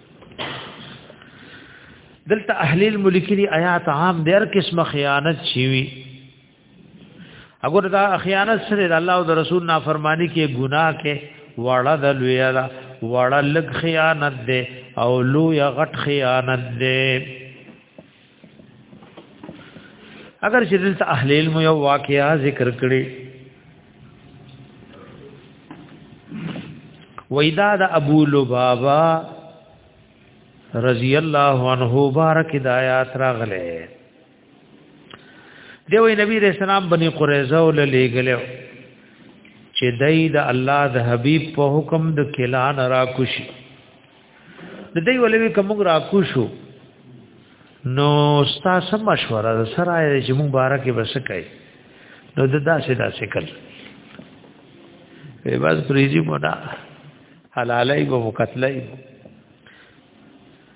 دلته اهلی الملکری آیات عام دیر قسم خیانت شیوی اگر دا خیانت سره د الله او د رسول نافرمانی کې ګناه کې وړه د لوی دا وړه لګ خیانت ده او لوی غټ خیانت ده اگر چې دلته اهل علم یو واقعیا ذکر کړي وېدا د ابو لبابا رضی الله عنه بارک د آیات راغله دی وی نبی رسول الله بنی قریظه ول لېګلو چې دای د الله د حبیب په حکم د کلان را کوشي د دې ولوي کوم را کو شو نو تاسو مشوره سره یې چې موږ بارکه بس کوي نو د داسې داسې کل په باز پریزي مودا حلالای به مقتلای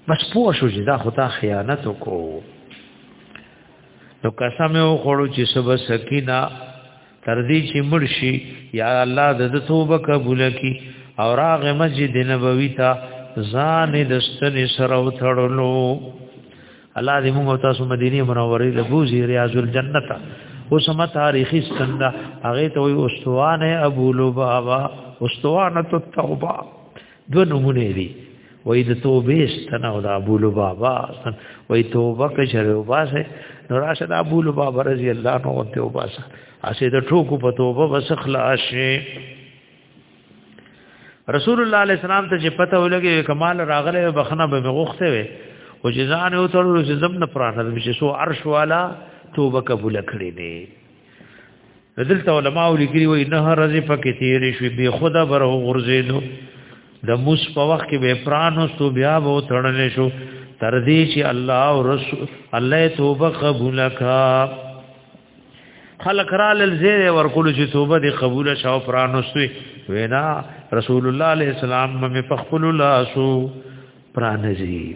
بس پوه شو چې دا خدا خیانت وکړو نو قسم یو خړو چې سب سکینا تر دې چې مرشي یا الله د توبه قبول کی او راغ مسجد نبوی ته ځان د ستن سره وتړلو الله دې موږ تاسو مدینه منوره له بوزي ریاض الجنت اوس ما تاریخي ستند هغه ته وي استوانه ابو لبابا استوانه التوبه دو نمونه دي وای د توبه ستنه او د ابو لبابا ستن وای توبه کچره وباسه نو راشه د ابو لبابا رضی الله عنه ته وباسه اسه د ټوکو په توبه بس خلاص شي رسول الله علیه السلام ته چې پته ولګي کمال راغله بخنه به مغخته وي او جزان او تر زم نه پرانه چې سو عرش والا توبه قبول کړې دي دلته علماء لیکلي وي نه رزي پکې تیرې شوې به خدا بره غرزیدو د موس په وخت کې به پرانو سو بیا وو تړل شو تر دې چې الله او رسول الله توبه قبول کا خلق را لزیر ورکول چې توبه دې قبول شاو پرانو سو وینا رسول الله علیه السلام مې په خپل لاسو پرانځي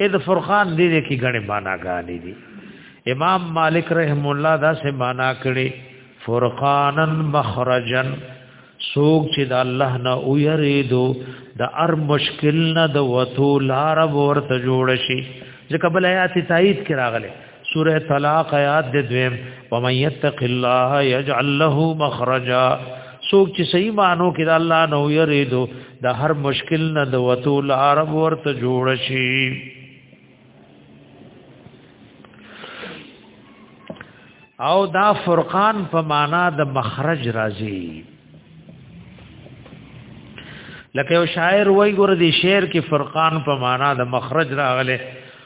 اې د فرقان دې کې غنې معنا غانې دي امام مالک رحم الله دا سه معنا کړي فرقانن مخرجن سوق چې د الله نه ویریدو د ار مشکل نه د وتو لار ورته جوړ شي ځکه بل آیات تایید کراغله سوره طلاق آیات د دویم و من یتق الله یجعل له مخرجا سوک چې صحیح مانو کې د الله نو یریدو د هر مشکل نه د وتو لار ورته جوړ شي او دا فرقان په معنا د مخرج راځي لکه یو شاعر وای ګور دی شعر کې فرقان په معنا د مخرج راغله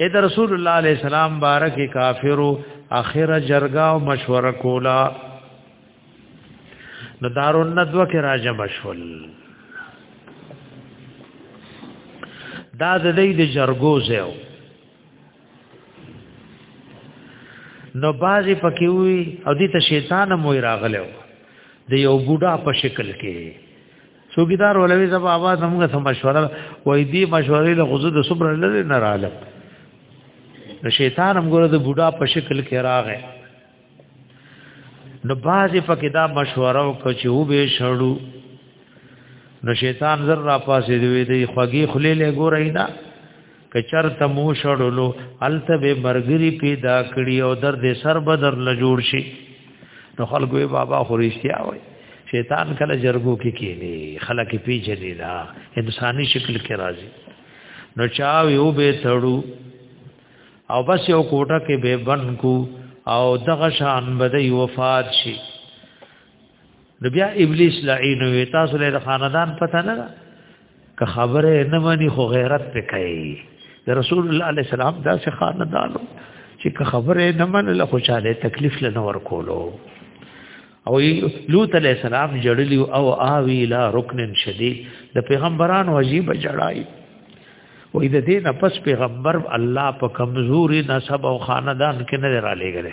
اې د رسول الله عليه السلام بارک کافرو اخره جرګه او مشوره کولا نو دارون ندوه کې راځه مشول دا د دې د جرګو زیو نو بازي پکې وي او دې ته شیطان مو راغلو د یو بوډا په شکل کې څوګیدار ولوي زب آباد موږ سم مشوره وای دی مشورې له غزو د صبر لري نه رااله د شیطان هم ګره د بوډا په شکل کې راغې نو بازي پکې دا مشوره وکړي چې و به شړو نو شیطان زر را پاسې دی دی خوږی خلې له ګورې نه کچر ته مو شړلو الته به مرګري پیدا کړی او در دې سر بدر ل جوړ شي نو خلکو یې بابا خورشتیا وای شیطان کله جرګو کې کینی خلک پیچلی دا انساني شکل کې راځي نو چا یو به تړو او بس یو کوټه کې به بن کو او دغه شان بده وفات شي نو بیا ابلیس لعین وی تاسو له خاندان پته نه ده که خبره نه مانی خو غیرت ته کوي د رسول الله علیه السلام دا څه خاندانو چې که خبره نه من له خوشاله تکلیف لنه ور کولو او لوط علیہ السلام جړلی او آوی لا رکن شدید د پیغمبرانو عجیب جړای وې د دې نه پس پیغمبر الله په کمزوري نسب او خاندان کې نه را لېګره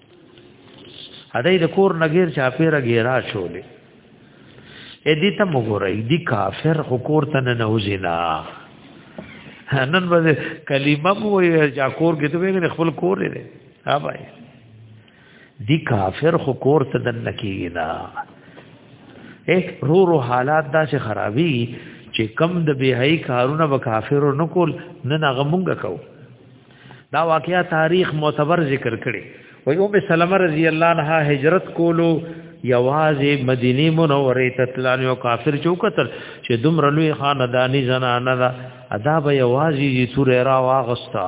هداي د کور نګیر چا پیره ګیرا شولې اې دې ته وګورئ دې کافر حکور ته نه نوځینا نن به کلمه مو یا کور کې ته وګورئ خپل کور لري ها بھائی دې کافر حکور ته دن نکینا اے رو رو حالات دا چې خرابي چې کم د بهای کارونه به کافر نه کول نه غمونګه کوو دا واقعیا تاریخ معتبر ذکر کړي وای ام سلمہ رضی الله عنها هجرت کولو یوازې مدینه منوره ته تلان یو کافر چوکتل چې دومره لوی خاندانی زنانه ده ادا به یوازې سورې را واغستا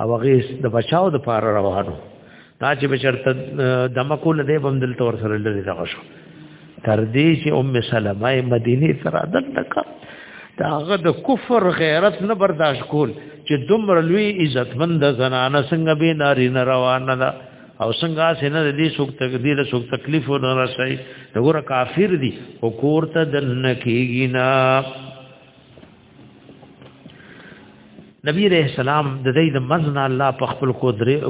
او هغه د بچاو د پاره روانو دا چې بشرته دمکو لدی بم دل تور سره لري دغه شو تر دې چې ام سلمہ مدینه سره دلته دا هغه د کفر غیرت نه برداشت کول چې دومره لوی عزتمند زنانه څنګه به ناری نه روانه ده او څنګه سينه د دې څوک تقدیر څوک تکلیف نه رسي دغه کافر دي او کور ته دن کیږي نه نبی رحم السلام د دې د مزنا الله په خپل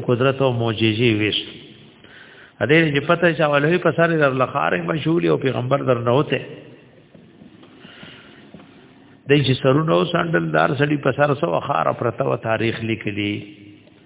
قدرت او معجزې ویش هدي چې پته چې ولوي په سره در لخر مشهور او پیغمبر در نه وته د چې سرونو سندل دار سړي په سر سو خار پرته و تاریخ لیکلی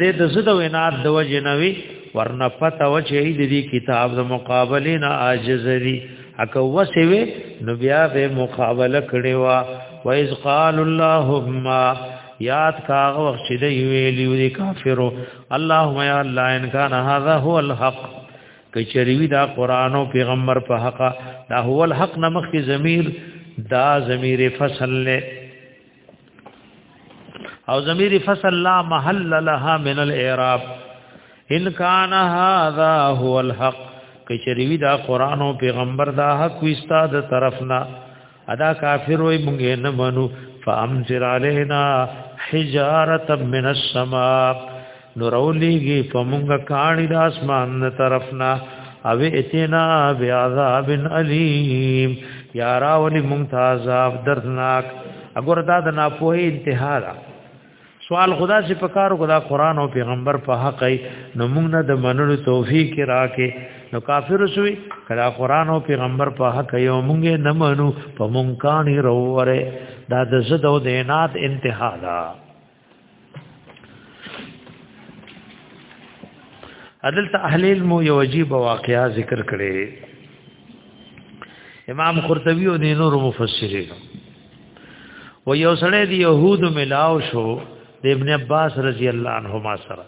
دې د زد وینا د وجه نوي ورنه پته و چې دې دې کتاب د مقابله نه عاجز دي اکه وسوي نو بیا به مقابله کړي وا و اذ قال اللهم یاد کا وخت چې دی ویلی وی کافرو اللهم یا الله ان کان هذا هو الحق کچریوی دا قران او پیغمبر په حق دا هو الحق نمخ کی ضمیر دا ضمیر فصل له او ضمیر فصل لا محل لها من الاعراب ان کان هذا هو الحق کچریوی دا قران او پیغمبر دا حق وستا د طرفنا ادا کافر وای مونږ نه منو فامزر علینا حجاره من السماء نو راولېږي په مونږه کاڼي د اسمان نه طرفنا او اتنا بعذاب الیم یا راولي مونږ ته عذاب دردناک اګور دا د ناپوهي انتها ده سوال خدا سے پکارو خدا قران او پیغمبر په حق ای نو مونږ نه د منلو توفیق راکې نو کافر شوی کدا قران او پیغمبر په حق یو مونږه نه منو په مونږ کانی روره دا د زده او د انات انتها ده عدل تحلیل مو یو عجیب واقعا ذکر کړي امام قرطبی او نور مفسرین و یو سړی دی يهود ملاو شو د ابن عباس رضی الله عنهما سره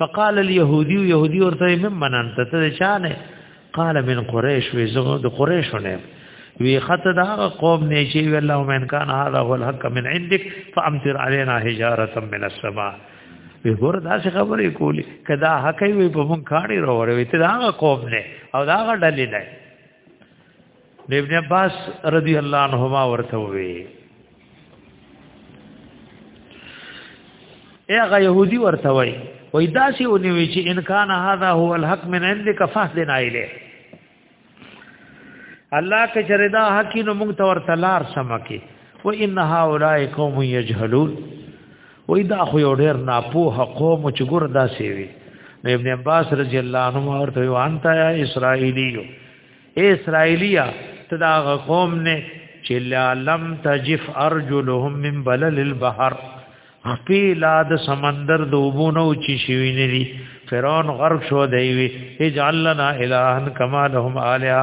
فقال اليهودي يهودي ورته ممن انت ته شانه قال من قريش وی زه د قريش نه وی خط دا قوم نه شي وی الله من کان هذا هو الحق من عندك فامطر علينا حجاره من السماء وی ګور دا څه خبرې کولی کدا حق وی په مون کاڼي وروړې وی ته دا قوم نه او دا ډلې نه ابن عباس رضی الله عنهما ورته وی هغه يهودي ورته وای وای دا سی ونی وی چې ان کان هذا هو الحق من عندك فاهدنا الیه الله کچره دا حق نو موږ ته ورته لار سمکه و ان هؤلاء قوم يجهلون و دا خو یو ډیر ناپوه قوم چې ګور داسې وي نو ابن عباس رضی الله عنه ورته یو انت یا اسرائیلی یو اسرائیلیا ته دا قوم نه چې لا لم تجف ارجلهم من بلل البحر خپی لاد سمندر دوبونه او چی شوی نه دي فرعون غرق شو دی وی اجعلنا الہن کما لهم الہ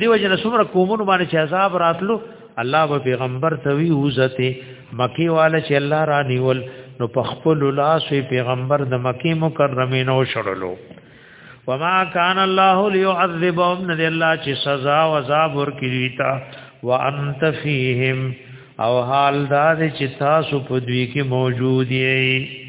دیو جن سمره کومونو باندې چې عذاب راتلو الله به پیغمبر ته وی وزته مکی والا چې الله را نیول نو په خپل لاس پیغمبر د مکی مکرمه نو شړلو وما کان الله ليعذبهم ند الله چې سزا او عذاب ورکړي تا وانت فیهم او حال دا چې تاسو په دوی کې موجود یې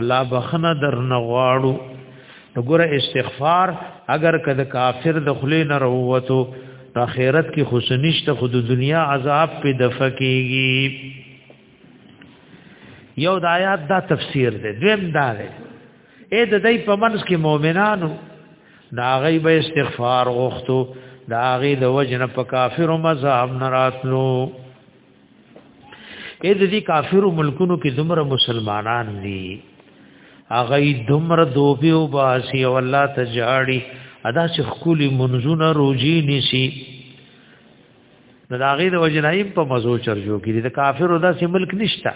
الله بخنه در نغواړو وګوره استغفار اگر کده کافر د خلی نه وروته په آخرت کې خوشنشت خود دنیا عذاب په دفقېږي یو د آیات دا تفسیر دی دویم دا دی اې د دې په منځ کې مؤمنانو دا غي به استغفار غوښتو دا غي د وجنه په کافر مذهب نراتلو اې د دې کافرو ملکونو کې دومره مسلمانان دي هغه دومره دوبي او باسي او الله ته جاړي ادا چې خولي منځونه روزي نشي نو دا غي د وجنایم په مزو چرجو کې د کافرو داسې ملک نشته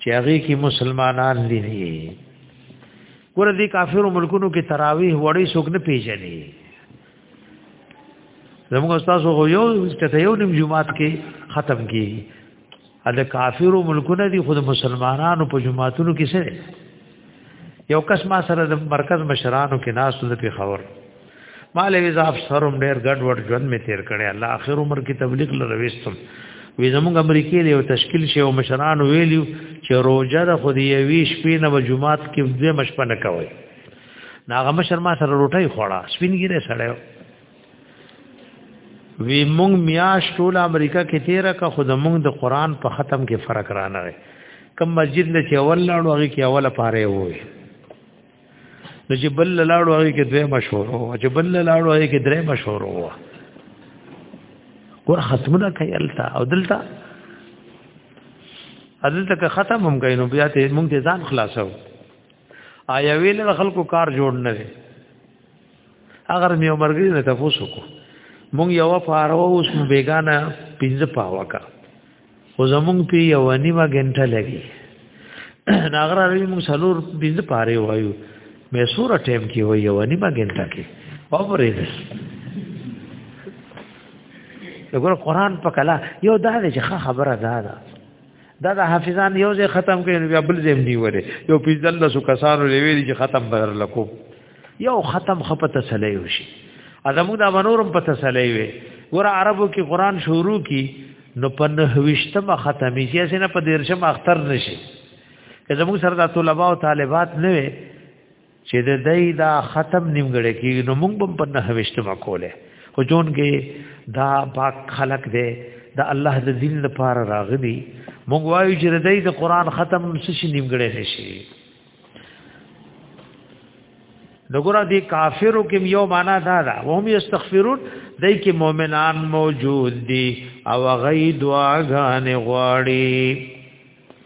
چې هغه کې مسلمانان دي نه ګور دي کافرو ملکونو کې تراویح وړي څوک نه پیژني زموږ استاد خو یو ټکه یو نیم جمعات کې ختم کی اله کافرو ملکونه دي خود مسلمانانو په جمعاتونو کې سره یو کس ما سره د مرکز مشرانو کې ناس د پیښور مال ویزا افسرم ډیر ګډ وډ ژوند می تیر کړي الله اخر عمر کې تبلیغ لرويستم وی زمونږ امریکای له تشکیل شی او مشرانو ویلیو چې روزه د خو دی وی شپې نه جمعات کې د مشپنه کوي ناغه مشر ما سره روټي خوړه سپینګیره سړیو وی مونږ میاش ټول امریکا کې تیر کا خود مونږ د قران په ختم کې فرق را نه وي کم مسجد له چې اول لاړو هغه کې اوله پاره وي نو چې بل لاړو هغه کې دوه مشهور او چې بل لاړو هغه کې درې مشهور و ګور ختمونه کوي التا او دلتا دلته که ختم هم کوي نو بیا ته مونږ ته ځان خلاصو آیا ویل د خلکو کار جوړ نه دی اگر می عمرګری نه تاسو کو مونږ یو فارو اوس مو بیگانه پینځه پاوا کا خو زمونږ پی یو نیمه غنټه لګي ناغره وی مونږ سلور پینځه پاره وایو مې سور ټیم کې وای یو نیمه غنټه کې اوپرې ده وګوره قران په کلا یو دا چې خبره ده دا د حافظان یو ځای ختم کړي نو بل ځای دی وره یو پیځل لسو کسانو لوي چې ختم بدر لکو یو ختم خپه تسلی وشي ادمو دا منورم په تسلی وي ور عربو کې قران شروع کی نو په نهوشتمه ختمي چې نه په دیرشم اختر نشي که زموږ سره د طلباء او طالبات نه وي چې د دای دا ختم نیمګړی کېږي نو موږ هم په نه وشتمه کوله خو جون کې دا پاک خلق دی د الله د دین لپاره راغلی موږ وایو چې د دای د قران ختم څه شي نیمګړی نشي نګورا دی کافرو کې یو معنا دا ده وهم یستغفرون دای کې مؤمنان موجود دي او غي دعاګانې غواړي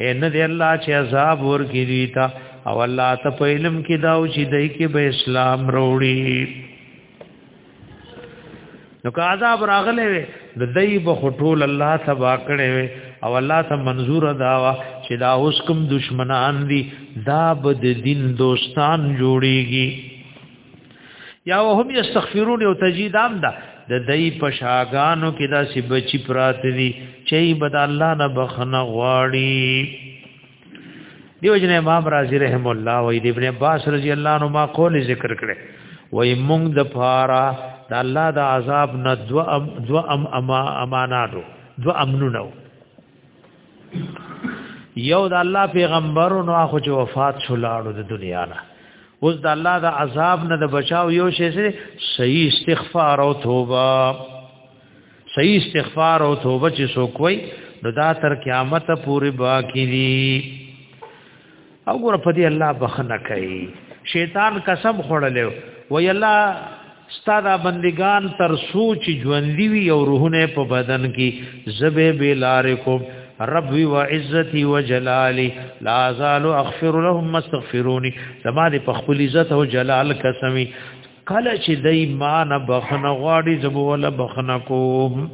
اے نه دی الله چې عذاب ورکړي دی تا او الله ته په علم کې داو چې دای کې به اسلام وروړي نو که عذاب راغلی وي د دای په خټول الله تبا کړي وي او الله ته منظور دا وا چې دا اوس کوم دشمنان دي دا بد دین دوستان جوړيږي یا وهم یستغفرون او تجیدام دا د دای په شاګانو کې دا سی بچی پرات دي چې بد الله نه بخنه غواړي دیو جن امام رازی رحم الله و ابن عباس رضی الله عنه ما قول ذکر کړي وای مونږ د پارا د الله د عذاب نه دو ام دو ام اما اماناتو دو امنونو یو د الله پیغمبر نو اخو چې وفات شو لاړو د دنیا نه اوس د الله د عذاب نه د بچاو یو شی سره صحیح استغفار او توبه صحیح استغفار او توبه چې سو کوي نو دا تر قیامت پورې باقی دي او ګور په دې الله بخنه کوي شیطان قسم خړلې وای الله ستاده بندگان تر سوچ ژوندۍ وي او روحونه په بدن کې زبه بلار کوم رب وی و عزتی و جلالی لا زال اغفر لهم مستغفرونی زما دې په خپل عزت او جلال قسمی کله چې دای مان بخنه غواړي زبوله بخنه کوم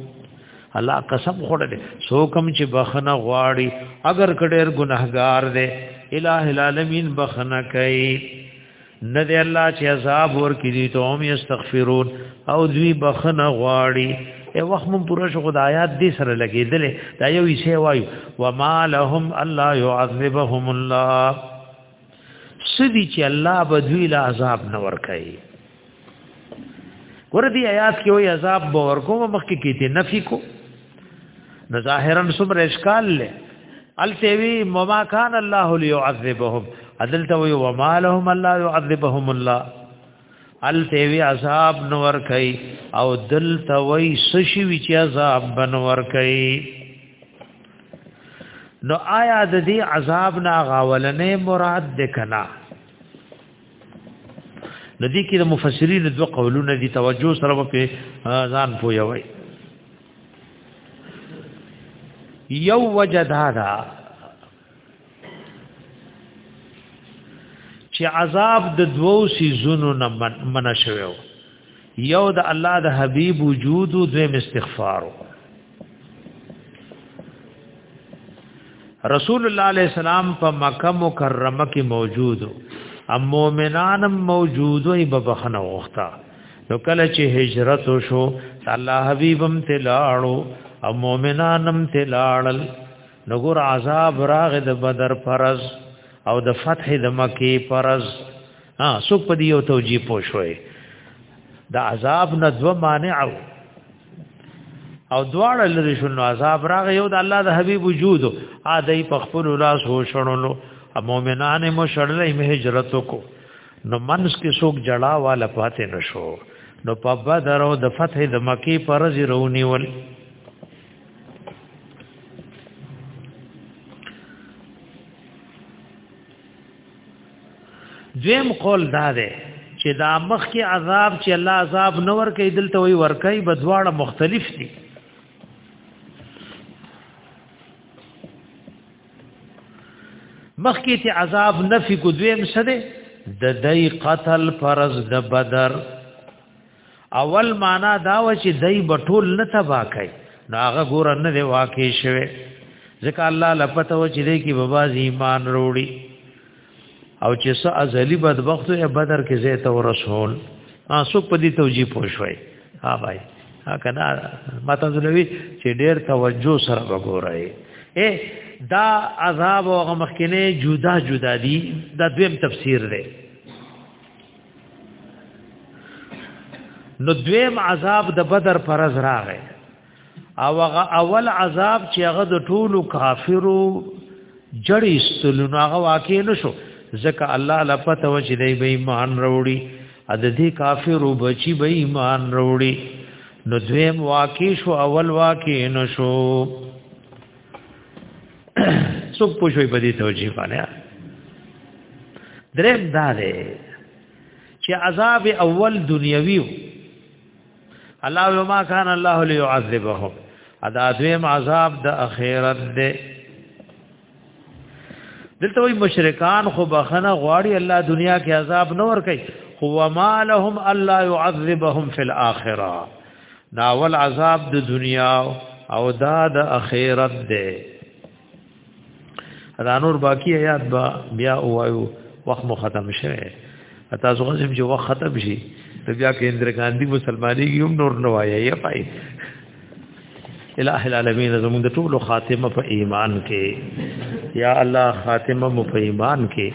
الله قسم خوړل سو کم چې بخنه غواړي اگر کډیر ګناهګار دی الہ العالمین بخنه کوي نه دی الله چې عذاب ور کړي ته هم استغفرون او دوی بخنه غواړي ای وخت مون پوره شو خدایات دې سره لګېدل دا یو یې وایو وما لهم الله يعذبهم الله سدي چې الله بدوی له عذاب نه ور کوي ګور دی آیات کې وي عذاب به ورکو مخکې کې ته نفي کو نو ظاهرا صبر اشکال له الته وی مما کان الله ليعذبهم عدلته وی وما لهم الله يعذبهم الله الته وی عذاب نور کوي او دلته وی سشي وی چې عذاب بنور کوي نو آیا د دې عذاب نه غاولنې مراد ده کنا د دې کې د مفسرین دوه قولونه دي توجه سره په ځان پوي وي یو وجه دا ده چې عذاب د دوو سيزونو نه منع شوی یو د الله د حبيب وجود او دویم استغفار رسول الله علیه السلام په مکه مکرمه کې موجود او مؤمنان موجود وي په بخنه وخته نو کله چې هجرت وشو الله حبیبم تلاړو او مؤمنانم تلاړل نو ګور عذاب راغ د بدر فرض او د فتح د مکی فرض ها سو په دې یو توجیه پوښوي د عذاب نه دو مانع او دواړه لري شنو عذاب راغ یو د الله د حبیب وجود ا دای په خپل لاس هو شړلو مؤمنان مو شړلې مه هجرت کو نو منس کې څوک جړا والا پاتې نشو نو په بدر او د فتح د مکی پرز رونی ول دویم قول دا ده چې دا مخ کې عذاب چې الله عذاب نه ور کوي دلته وي ور کوي بدواړه مختلف دي مخ کې چې عذاب نفي کو دویم څه ده د دای قتل فرض د بدر اول معنا دا و چې دای بټول نه تبا کوي نو هغه ګور نه دی واقع شوی ځکه الله لپته و چې دی کې بابا ایمان وروړي او چې څه ازلی بدبخت یې بدر کې زه ته رسول تاسو په دې توجیه پوښوي ها بھائی ها کنا ماته زلوي چې ډېر توجه سره وګورای اے دا عذاب او مخکنه جدا جدا دي دا دویم تفسیر دی نو دویم عذاب د بدر پر از راغی او هغه اول عذاب چې هغه د ټولو کافرو جړې استلو نو هغه واقع نشو ځکه الله لپته و چې دی به ایمان وروړي ا د دې کافرو بچي به ایمان وروړي نو دویم واقع شو اول واقع نشو څوک پوښوي په دې توجیه باندې درېم دا دی چې عذاب اول دنیوي الله وما كان الله ليعذبهم ادا دویم عذاب د اخرت دی دلته وی مشرکان خو بخنه غواړي الله دنیا کې عذاب نه ور کوي هو ما لهم الله يعذبهم في الاخره ناول عذاب د دنیا او دا د اخرت دی دا نور باقی یاد با بیا وایو وخت مو ختم شوه تاسو غوښم چې وخت ختم شي ته بیا کې اندر ګاندی مسلمانۍ یوم نور نه وایي یا پای الہ العالمین زموږ د ټولو خاتمه په ایمان کې یا الله خاتمه مو په ایمان کې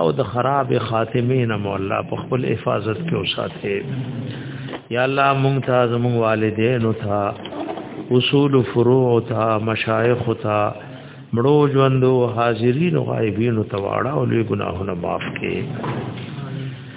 او د خراب خاتمه نه مولا په خپل حفاظت کې وساته یا الله مونږ ته زموږ والدین او ته اصول فروع او ته مشایخ او ته مړو ژوندو حاضرین او غایبین او تواړه او لوی ګناهونه معاف کړي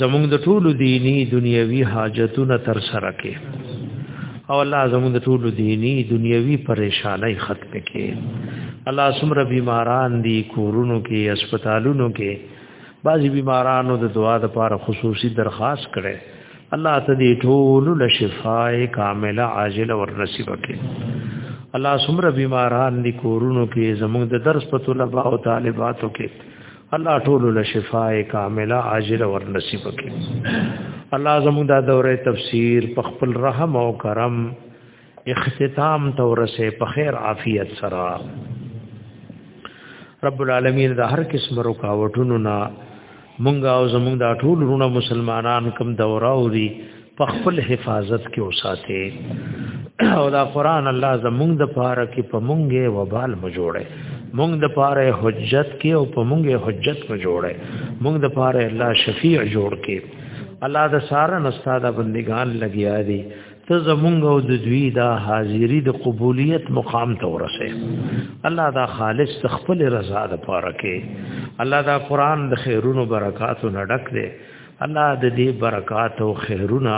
زمونږ د ټولو دینی دنیوي حاجتونه تر سره کې او الله زمونږ د ټولو دینی دنیوي پریشانای ختم کې الله سمره بیماران دي کورونو کې هسپتالونو کې بعضی بیمارانو د دعا د لپاره خصوصي درخواست کړي الله ته دې ټول له شفای کامله عاجله ور نصیب کړي الله سمره بیماران دي کورونو کې زمونږ د درس په طلبه او طالباتو کې الله ټول له شفاء کامله عاجله ور نصیب کړي الله زموږ دا دوره تفسیر په خپل رحم او کرم اختتام تورسه په خیر عافیت سره رب العالمین دا هر قسم رکاوټونو نه مونږ او زمونږ دا ټول رونه مسلمانان کم دوره او دي په خپل حفاظت کې وساتي او دا قران الله زمونږ د پاره کې په مونږه وبال مو جوړه مونږ د پاره حجت کې او په مونږه حجت مو جوړه مونږ د پاره الله شفیع جوړ کې الله د ساره نستاد بندگان لګیا دي ته زمونږ او د دوی دا حاضری د قبولیت مقام ته ورسه الله دا خالص تخپل رضا د پاره کې الله دا قران د خیرونو برکاتو نډک دی الله د دې برکات او خیرونه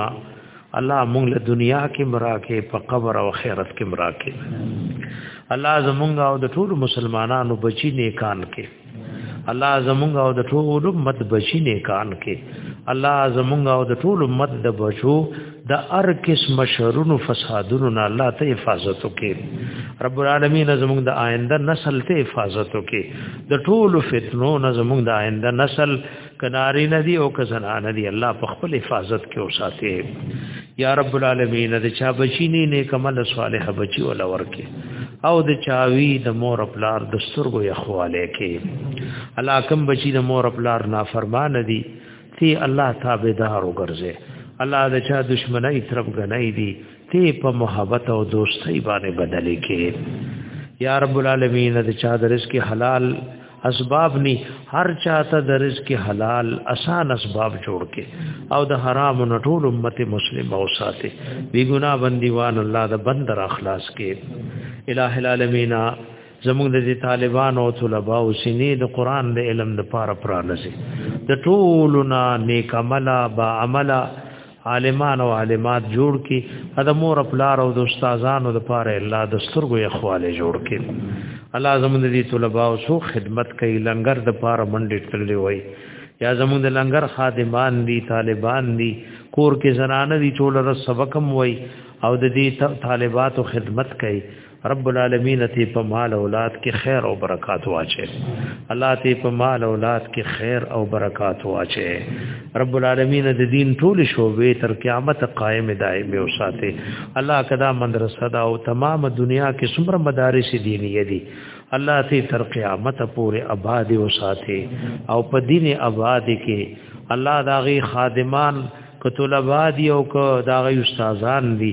الله مونږ له دنیا کې مراکه په قبر او خیرت کې مراکه الله زمونږ او د ټول مسلمانانو بچی نیکان کې الله زمونږ او د ټول امت بچی نیکان کې الله زمونږ او د ټول امت د بچو د هر قسم شرونو فسادونو نه الله ته حفاظت وکي رب العالمین زموږ د آینده نسل ته حفاظت وکي د ټولو فتنو نه زموږ د آینده نسل کناری ندی او که زنانه دی الله په خپل حفاظت کې اوساته یا رب العالمین د چا بچی نه نه کمل صالح بچی ول ورکه او د چاوی د مور پلار د سترګو یخواله کې الله کم بچی د مور پلار نافرمان دی تی الله تابعدار وګرځي الله د چا دشمنی طرف غنۍ دی تی په محبت او دوستۍ باندې بدلې کې یا رب العالمین د چا د رزق حلال اسباب ني هر چاته د رزق حلال اسان اسباب جوړ کې او د حرام نه ټول امت مسلم او ساته بي ګنا بنديوان الله د بندر اخلاص کې الٰه العالمین زموږ د طالبانو او طلباء او سینې د قران د علم د پاره پرانسي د ټولنا نیک عملا با عملا عالمان او عالمات جوړ کی د مور پلار او د استادانو د پاره الله د سترګو یخواله جوړ کی الله زموږ دي طلباء او سو خدمت کوي لنګر د پاره منډې تللی وای یا زموږ د لنګر خادمان دي طالبان دي کور کې زنانه دي ټول رس سبقم وای او د دې طالباتو خدمت کوي رب العالمین ته په مال اولاد کې خیر او برکات واچي الله ته په مال اولاد کې خیر او برکات واچي رب العالمین د دین ټول شوبې تر قیامت قائم دائم او ساتي الله کدا مدرسه دا او تمام دنیا کې څومره مدارس دینیه دي الله ته تر قیامت پورې آباد او ساتي او په دین آباد کې الله داغي خادمان کتلبا دی او که داغي استادان دي